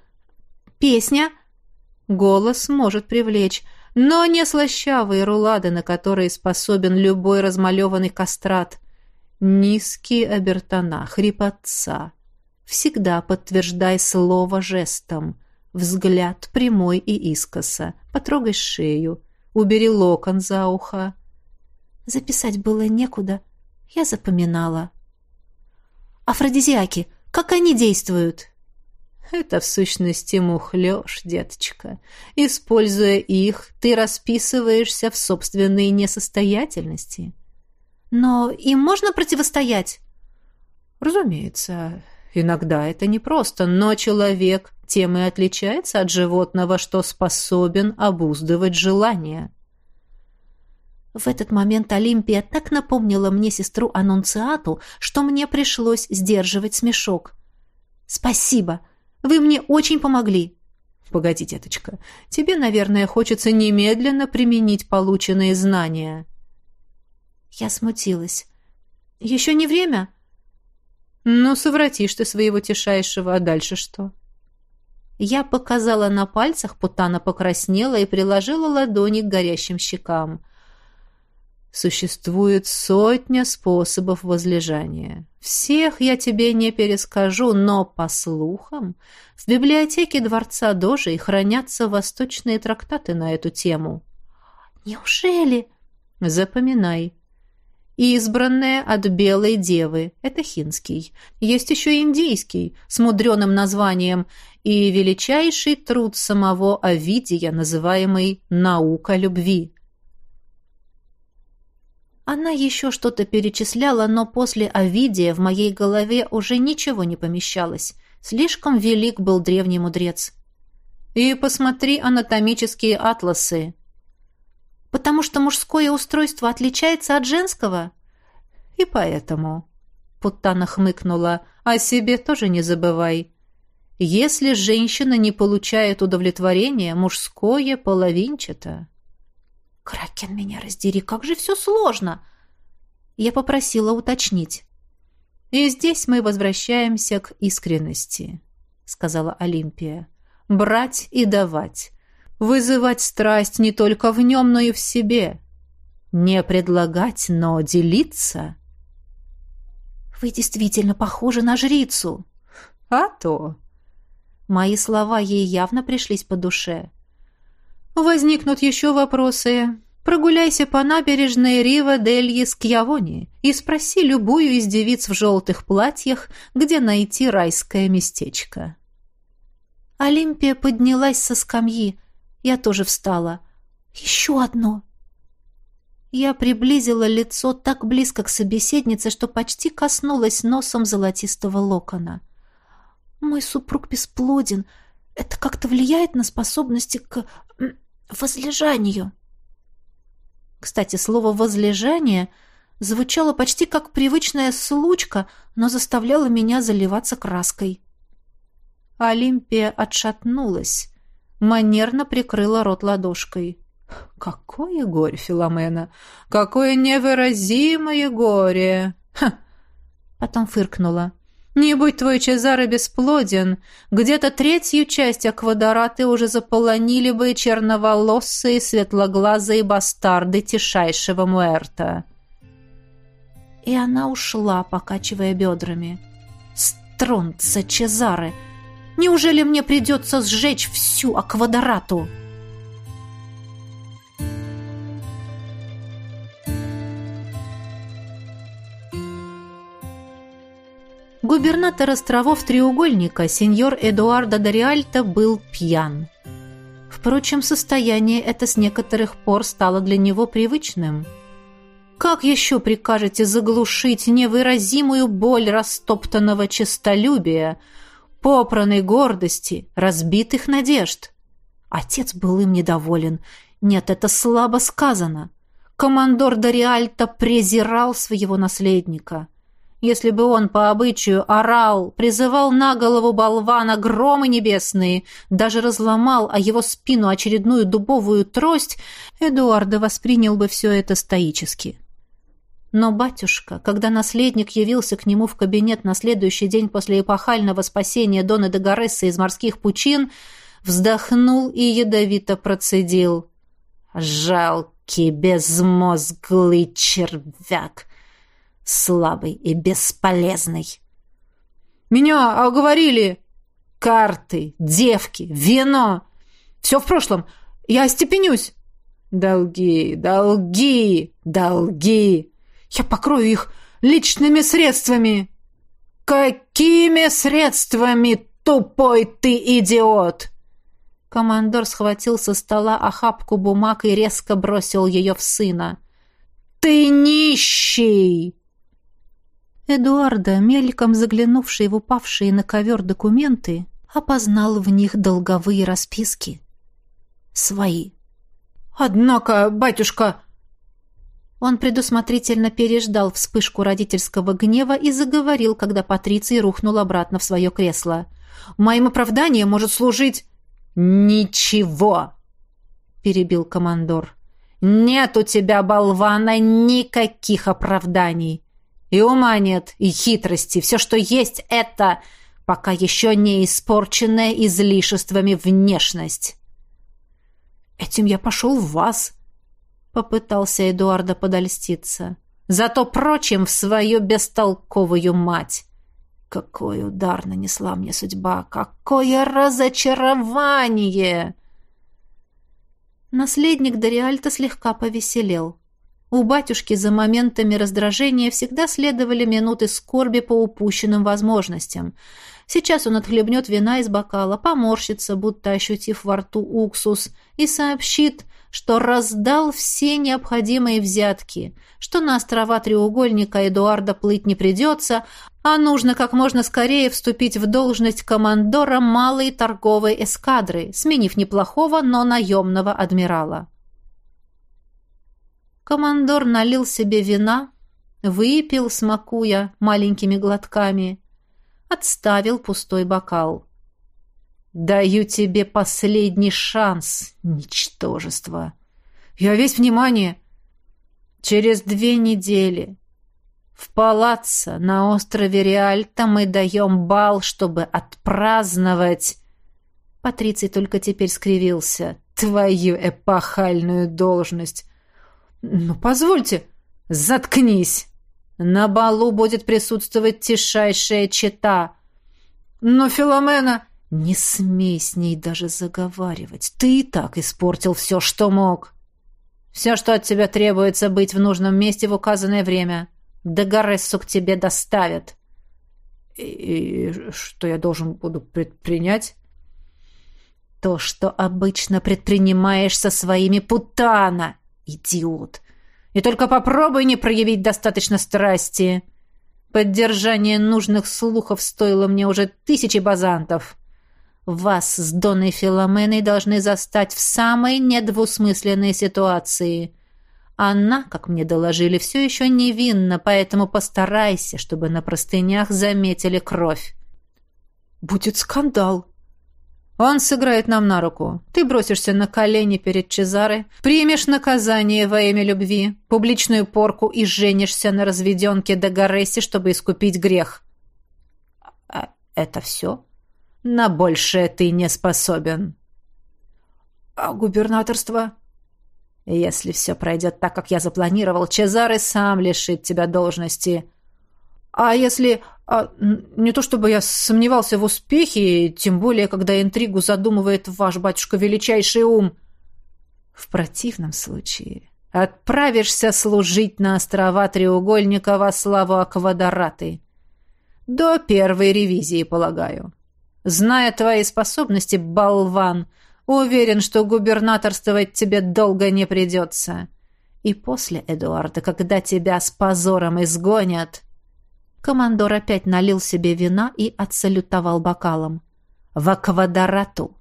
Песня? Голос может привлечь, но не слащавые рулады, на которые способен любой размалеванный кастрат. Низкие обертона, хрипотца. Всегда подтверждай слово жестом. Взгляд прямой и искоса. Потрогай шею. Убери локон за ухо. Записать было некуда. Я запоминала. Афродизиаки, как они действуют? Это в сущности мухлёж, деточка. Используя их, ты расписываешься в собственной несостоятельности. Но им можно противостоять? Разумеется. Иногда это непросто, но человек тем и отличается от животного, что способен обуздывать желания. В этот момент Олимпия так напомнила мне сестру Аннунциату, что мне пришлось сдерживать смешок. «Спасибо! Вы мне очень помогли!» «Погоди, деточка, тебе, наверное, хочется немедленно применить полученные знания». Я смутилась. «Еще не время?» «Ну, совратишь ты своего тишайшего, а дальше что?» Я показала на пальцах, Путана покраснела и приложила ладони к горящим щекам. Существует сотня способов возлежания. Всех я тебе не перескажу, но, по слухам, в библиотеке Дворца Дожей хранятся восточные трактаты на эту тему. «Неужели?» «Запоминай. Избранная от белой девы. Это хинский. Есть еще индийский, с мудреным названием, и величайший труд самого Овидия, называемый «Наука любви». Она еще что-то перечисляла, но после Овидия в моей голове уже ничего не помещалось. Слишком велик был древний мудрец. И посмотри анатомические атласы. Потому что мужское устройство отличается от женского. И поэтому, Путтана хмыкнула, о себе тоже не забывай. Если женщина не получает удовлетворения, мужское половинчато. Кракен, меня раздери, как же все сложно. Я попросила уточнить. И здесь мы возвращаемся к искренности, сказала Олимпия. Брать и давать. Вызывать страсть не только в нем, но и в себе. Не предлагать, но делиться. Вы действительно похожи на жрицу. А то. Мои слова ей явно пришлись по душе. Возникнут еще вопросы. Прогуляйся по набережной Рива дель Скьявони и спроси любую из девиц в желтых платьях, где найти райское местечко. Олимпия поднялась со скамьи. Я тоже встала. Еще одно. Я приблизила лицо так близко к собеседнице, что почти коснулась носом золотистого локона. Мой супруг бесплоден. Это как-то влияет на способности к возлежанию. Кстати, слово «возлежание» звучало почти как привычная случка, но заставляло меня заливаться краской. Олимпия отшатнулась, манерно прикрыла рот ладошкой. «Какое горе, Филомена! Какое невыразимое горе!» Ха! Потом фыркнула. Не будь твой Чезаре бесплоден, где-то третью часть аквадораты уже заполонили бы черноволосые светлоглазые бастарды тишайшего Муэрта. И она ушла, покачивая бедрами. Стронца Чезаре! Неужели мне придется сжечь всю аквадорату?» Губернатор островов Треугольника, сеньор Эдуардо Дориальто, был пьян. Впрочем, состояние это с некоторых пор стало для него привычным. Как еще прикажете заглушить невыразимую боль растоптанного честолюбия, попранной гордости, разбитых надежд? Отец был им недоволен. Нет, это слабо сказано. Командор Дориальто презирал своего наследника – если бы он по обычаю орал, призывал на голову болвана громы небесные, даже разломал о его спину очередную дубовую трость, Эдуардо воспринял бы все это стоически. Но батюшка, когда наследник явился к нему в кабинет на следующий день после эпохального спасения Дона де Гаресса из морских пучин, вздохнул и ядовито процедил. «Жалкий, безмозглый червяк! слабый и бесполезный. «Меня оговорили!» «Карты, девки, вино! Все в прошлом! Я остепенюсь!» «Долги, долги, долги! Я покрою их личными средствами!» «Какими средствами, тупой ты идиот?» Командор схватил со стола охапку бумаг и резко бросил ее в сына. «Ты нищий!» Эдуарда, мельком заглянувший в упавшие на ковер документы, опознал в них долговые расписки. Свои. «Однако, батюшка...» Он предусмотрительно переждал вспышку родительского гнева и заговорил, когда Патриций рухнул обратно в свое кресло. «Моим оправданием может служить...» «Ничего!» — перебил командор. «Нет у тебя, болвана, никаких оправданий. И ума нет, и хитрости. Все, что есть, это пока еще не испорченная излишествами внешность. «Этим я пошел в вас», — попытался Эдуарда подольститься. «Зато прочим в свою бестолковую мать». Какой удар нанесла мне судьба! Какое разочарование! Наследник Дориальта слегка повеселел. У батюшки за моментами раздражения всегда следовали минуты скорби по упущенным возможностям. Сейчас он отхлебнет вина из бокала, поморщится, будто ощутив во рту уксус, и сообщит, что раздал все необходимые взятки, что на острова треугольника Эдуарда плыть не придется, а нужно как можно скорее вступить в должность командора малой торговой эскадры, сменив неплохого, но наемного адмирала. Командор налил себе вина, выпил, смакуя маленькими глотками, отставил пустой бокал. «Даю тебе последний шанс, ничтожество. Я весь внимание. Через две недели в палаццо на острове Реальта мы даем бал, чтобы отпраздновать...» Патриций только теперь скривился. «Твою эпохальную должность!» «Ну, позвольте!» «Заткнись!» «На балу будет присутствовать тишайшая чета!» «Но Филомена...» Не смей с ней даже заговаривать. Ты и так испортил все, что мог. Все, что от тебя требуется, быть в нужном месте в указанное время. Дагарессу к тебе доставят. И, и что я должен буду предпринять? То, что обычно предпринимаешь со своими путана, идиот. И только попробуй не проявить достаточно страсти. Поддержание нужных слухов стоило мне уже тысячи базантов. Вас с Донной Филоменой должны застать в самой недвусмысленной ситуации. Она, как мне доложили, все еще невинна, поэтому постарайся, чтобы на простынях заметили кровь. Будет скандал. Он сыграет нам на руку. Ты бросишься на колени перед Чезаре, примешь наказание во имя любви, публичную порку и женишься на разведенке Дагареси, чтобы искупить грех. А это все? На большее ты не способен. А губернаторство? Если все пройдет так, как я запланировал, Чезаре сам лишит тебя должности. А если... А, не то чтобы я сомневался в успехе, тем более, когда интригу задумывает ваш батюшка величайший ум. В противном случае отправишься служить на острова Треугольника во славу Аквадораты. До первой ревизии, полагаю. Зная твои способности, болван, уверен, что губернаторствовать тебе долго не придется. И после, Эдуарда, когда тебя с позором изгонят...» Командор опять налил себе вина и отсалютовал бокалом. «В Аквадорату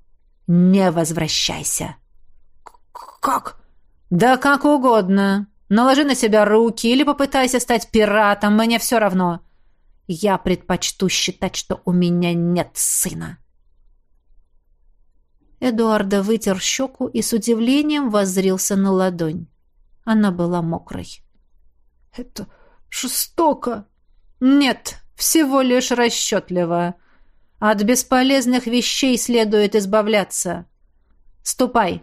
не возвращайся!» «Как?» «Да как угодно. Наложи на себя руки или попытайся стать пиратом, мне все равно. Я предпочту считать, что у меня нет сына. Эдуарда вытер щеку и с удивлением воззрился на ладонь. Она была мокрой. «Это жестоко!» «Нет, всего лишь расчетливо. От бесполезных вещей следует избавляться. Ступай.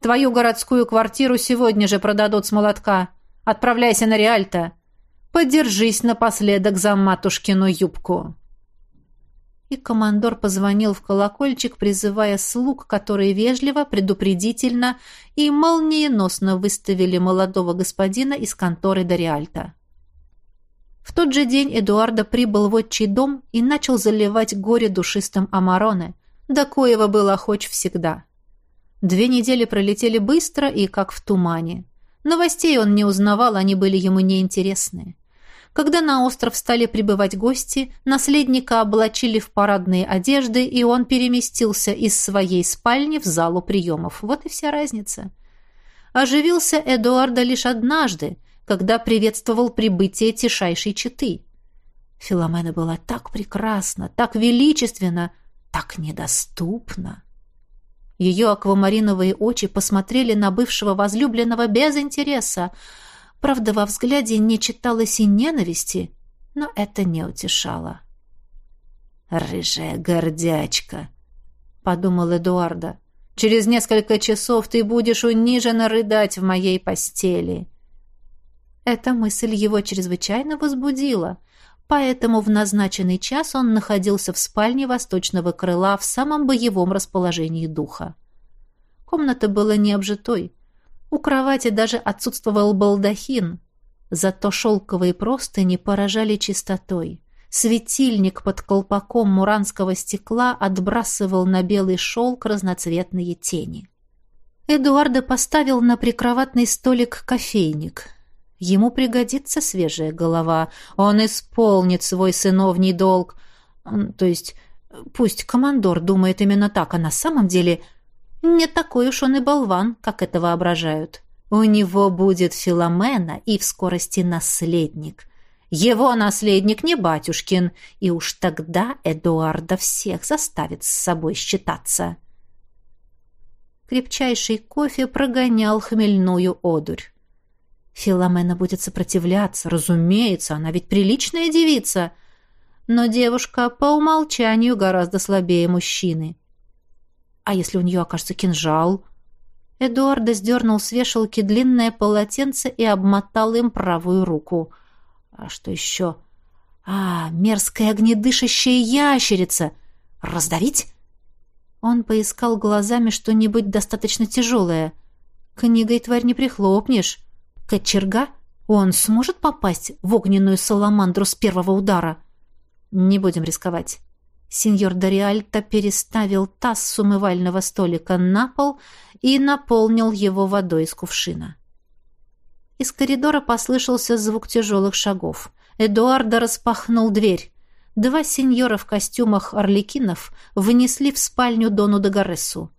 Твою городскую квартиру сегодня же продадут с молотка. Отправляйся на Реальто. Подержись напоследок за матушкину юбку. И командор позвонил в колокольчик, призывая слуг, которые вежливо, предупредительно и молниеносно выставили молодого господина из конторы Дориальта. В тот же день Эдуарда прибыл в отчий дом и начал заливать горе душистым Амароне, до коего был охоч всегда. Две недели пролетели быстро и как в тумане. Новостей он не узнавал, они были ему неинтересны. Когда на остров стали прибывать гости, наследника облачили в парадные одежды, и он переместился из своей спальни в залу приемов. Вот и вся разница. Оживился Эдуарда лишь однажды, когда приветствовал прибытие тишайшей четы. Филомена была так прекрасна, так величественна, так недоступна. Ее аквамариновые очи посмотрели на бывшего возлюбленного без интереса, Правда, во взгляде не читалось и ненависти, но это не утешало. «Рыжая гордячка», — подумал Эдуарда. «Через несколько часов ты будешь униженно рыдать в моей постели». Эта мысль его чрезвычайно возбудила, поэтому в назначенный час он находился в спальне восточного крыла в самом боевом расположении духа. Комната была необжитой, у кровати даже отсутствовал балдахин, зато шелковые простыни поражали чистотой. Светильник под колпаком муранского стекла отбрасывал на белый шелк разноцветные тени. Эдуарда поставил на прикроватный столик кофейник. Ему пригодится свежая голова. Он исполнит свой сыновний долг. То есть, пусть командор думает именно так, а на самом деле не такой уж он и болван, как это воображают. У него будет Филомена и в скорости наследник. Его наследник не батюшкин, и уж тогда Эдуарда всех заставит с собой считаться. Крепчайший кофе прогонял хмельную одурь. Филомена будет сопротивляться, разумеется, она ведь приличная девица. Но девушка по умолчанию гораздо слабее мужчины. А если у нее окажется кинжал? Эдуарда сдернул с вешалки длинное полотенце и обмотал им правую руку. А что еще? А, мерзкая огнедышащая ящерица! Раздавить? Он поискал глазами что-нибудь достаточно тяжелое. Книгой тварь не прихлопнешь. Кочерга? Он сможет попасть в огненную саламандру с первого удара? Не будем рисковать. Сеньор Дориальто переставил таз с умывального столика на пол и наполнил его водой из кувшина. Из коридора послышался звук тяжелых шагов. Эдуардо распахнул дверь. Два сеньора в костюмах орликинов вынесли в спальню Дону Дагарессу.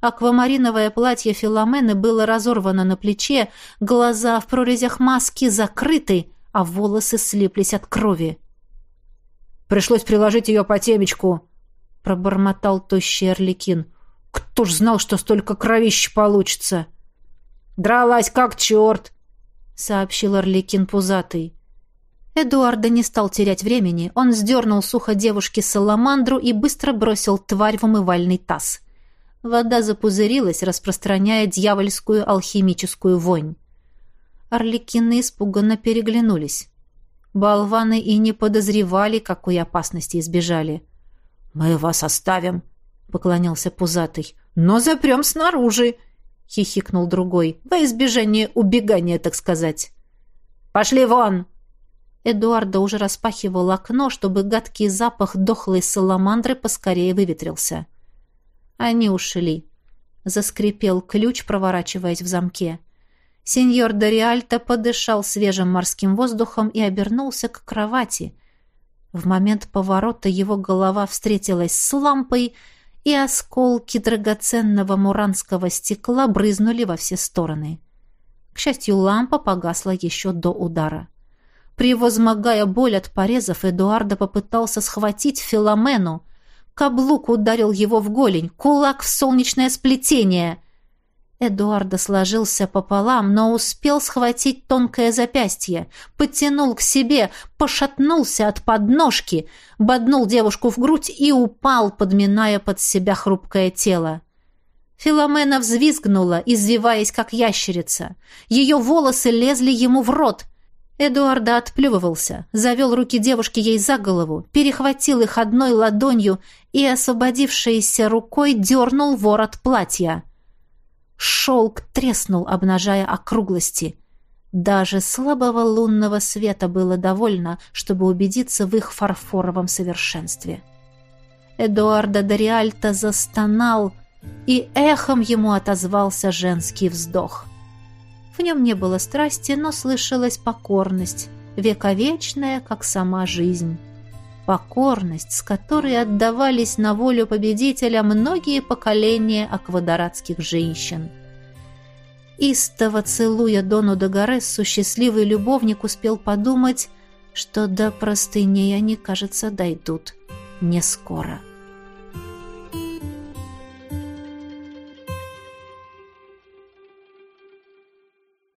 Аквамариновое платье Филомены было разорвано на плече, глаза в прорезях маски закрыты, а волосы слиплись от крови. «Пришлось приложить ее по темечку», — пробормотал тощий орликин. «Кто ж знал, что столько кровищ получится?» «Дралась как черт», — сообщил орликин пузатый. Эдуарда не стал терять времени. Он сдернул сухо девушке саламандру и быстро бросил тварь в умывальный таз. Вода запузырилась, распространяя дьявольскую алхимическую вонь. Орликины испуганно переглянулись. Болваны и не подозревали, какой опасности избежали. «Мы вас оставим», — поклонился пузатый. «Но запрем снаружи», — хихикнул другой, во избежание убегания, так сказать. «Пошли вон!» Эдуарда уже распахивал окно, чтобы гадкий запах дохлой саламандры поскорее выветрился. Они ушли. Заскрипел ключ, проворачиваясь в замке. Сеньор Дориальто подышал свежим морским воздухом и обернулся к кровати. В момент поворота его голова встретилась с лампой, и осколки драгоценного муранского стекла брызнули во все стороны. К счастью, лампа погасла еще до удара. Превозмогая боль от порезов, Эдуардо попытался схватить Филомену. Каблук ударил его в голень, кулак в солнечное сплетение. Эдуардо сложился пополам, но успел схватить тонкое запястье, подтянул к себе, пошатнулся от подножки, боднул девушку в грудь и упал, подминая под себя хрупкое тело. Филомена взвизгнула, извиваясь, как ящерица. Ее волосы лезли ему в рот. Эдуарда отплевывался, завел руки девушки ей за голову, перехватил их одной ладонью и, освободившейся рукой, дернул ворот платья. Шелк треснул, обнажая округлости. Даже слабого лунного света было довольно, чтобы убедиться в их фарфоровом совершенстве. Эдуарда Дориальто застонал, и эхом ему отозвался женский вздох. В нем не было страсти, но слышалась покорность, вековечная, как сама жизнь. Покорность, с которой отдавались на волю победителя многие поколения аквадоратских женщин. Истово целуя Дону Дагорессу, счастливый любовник успел подумать, что до простыней они, кажется, дойдут не скоро.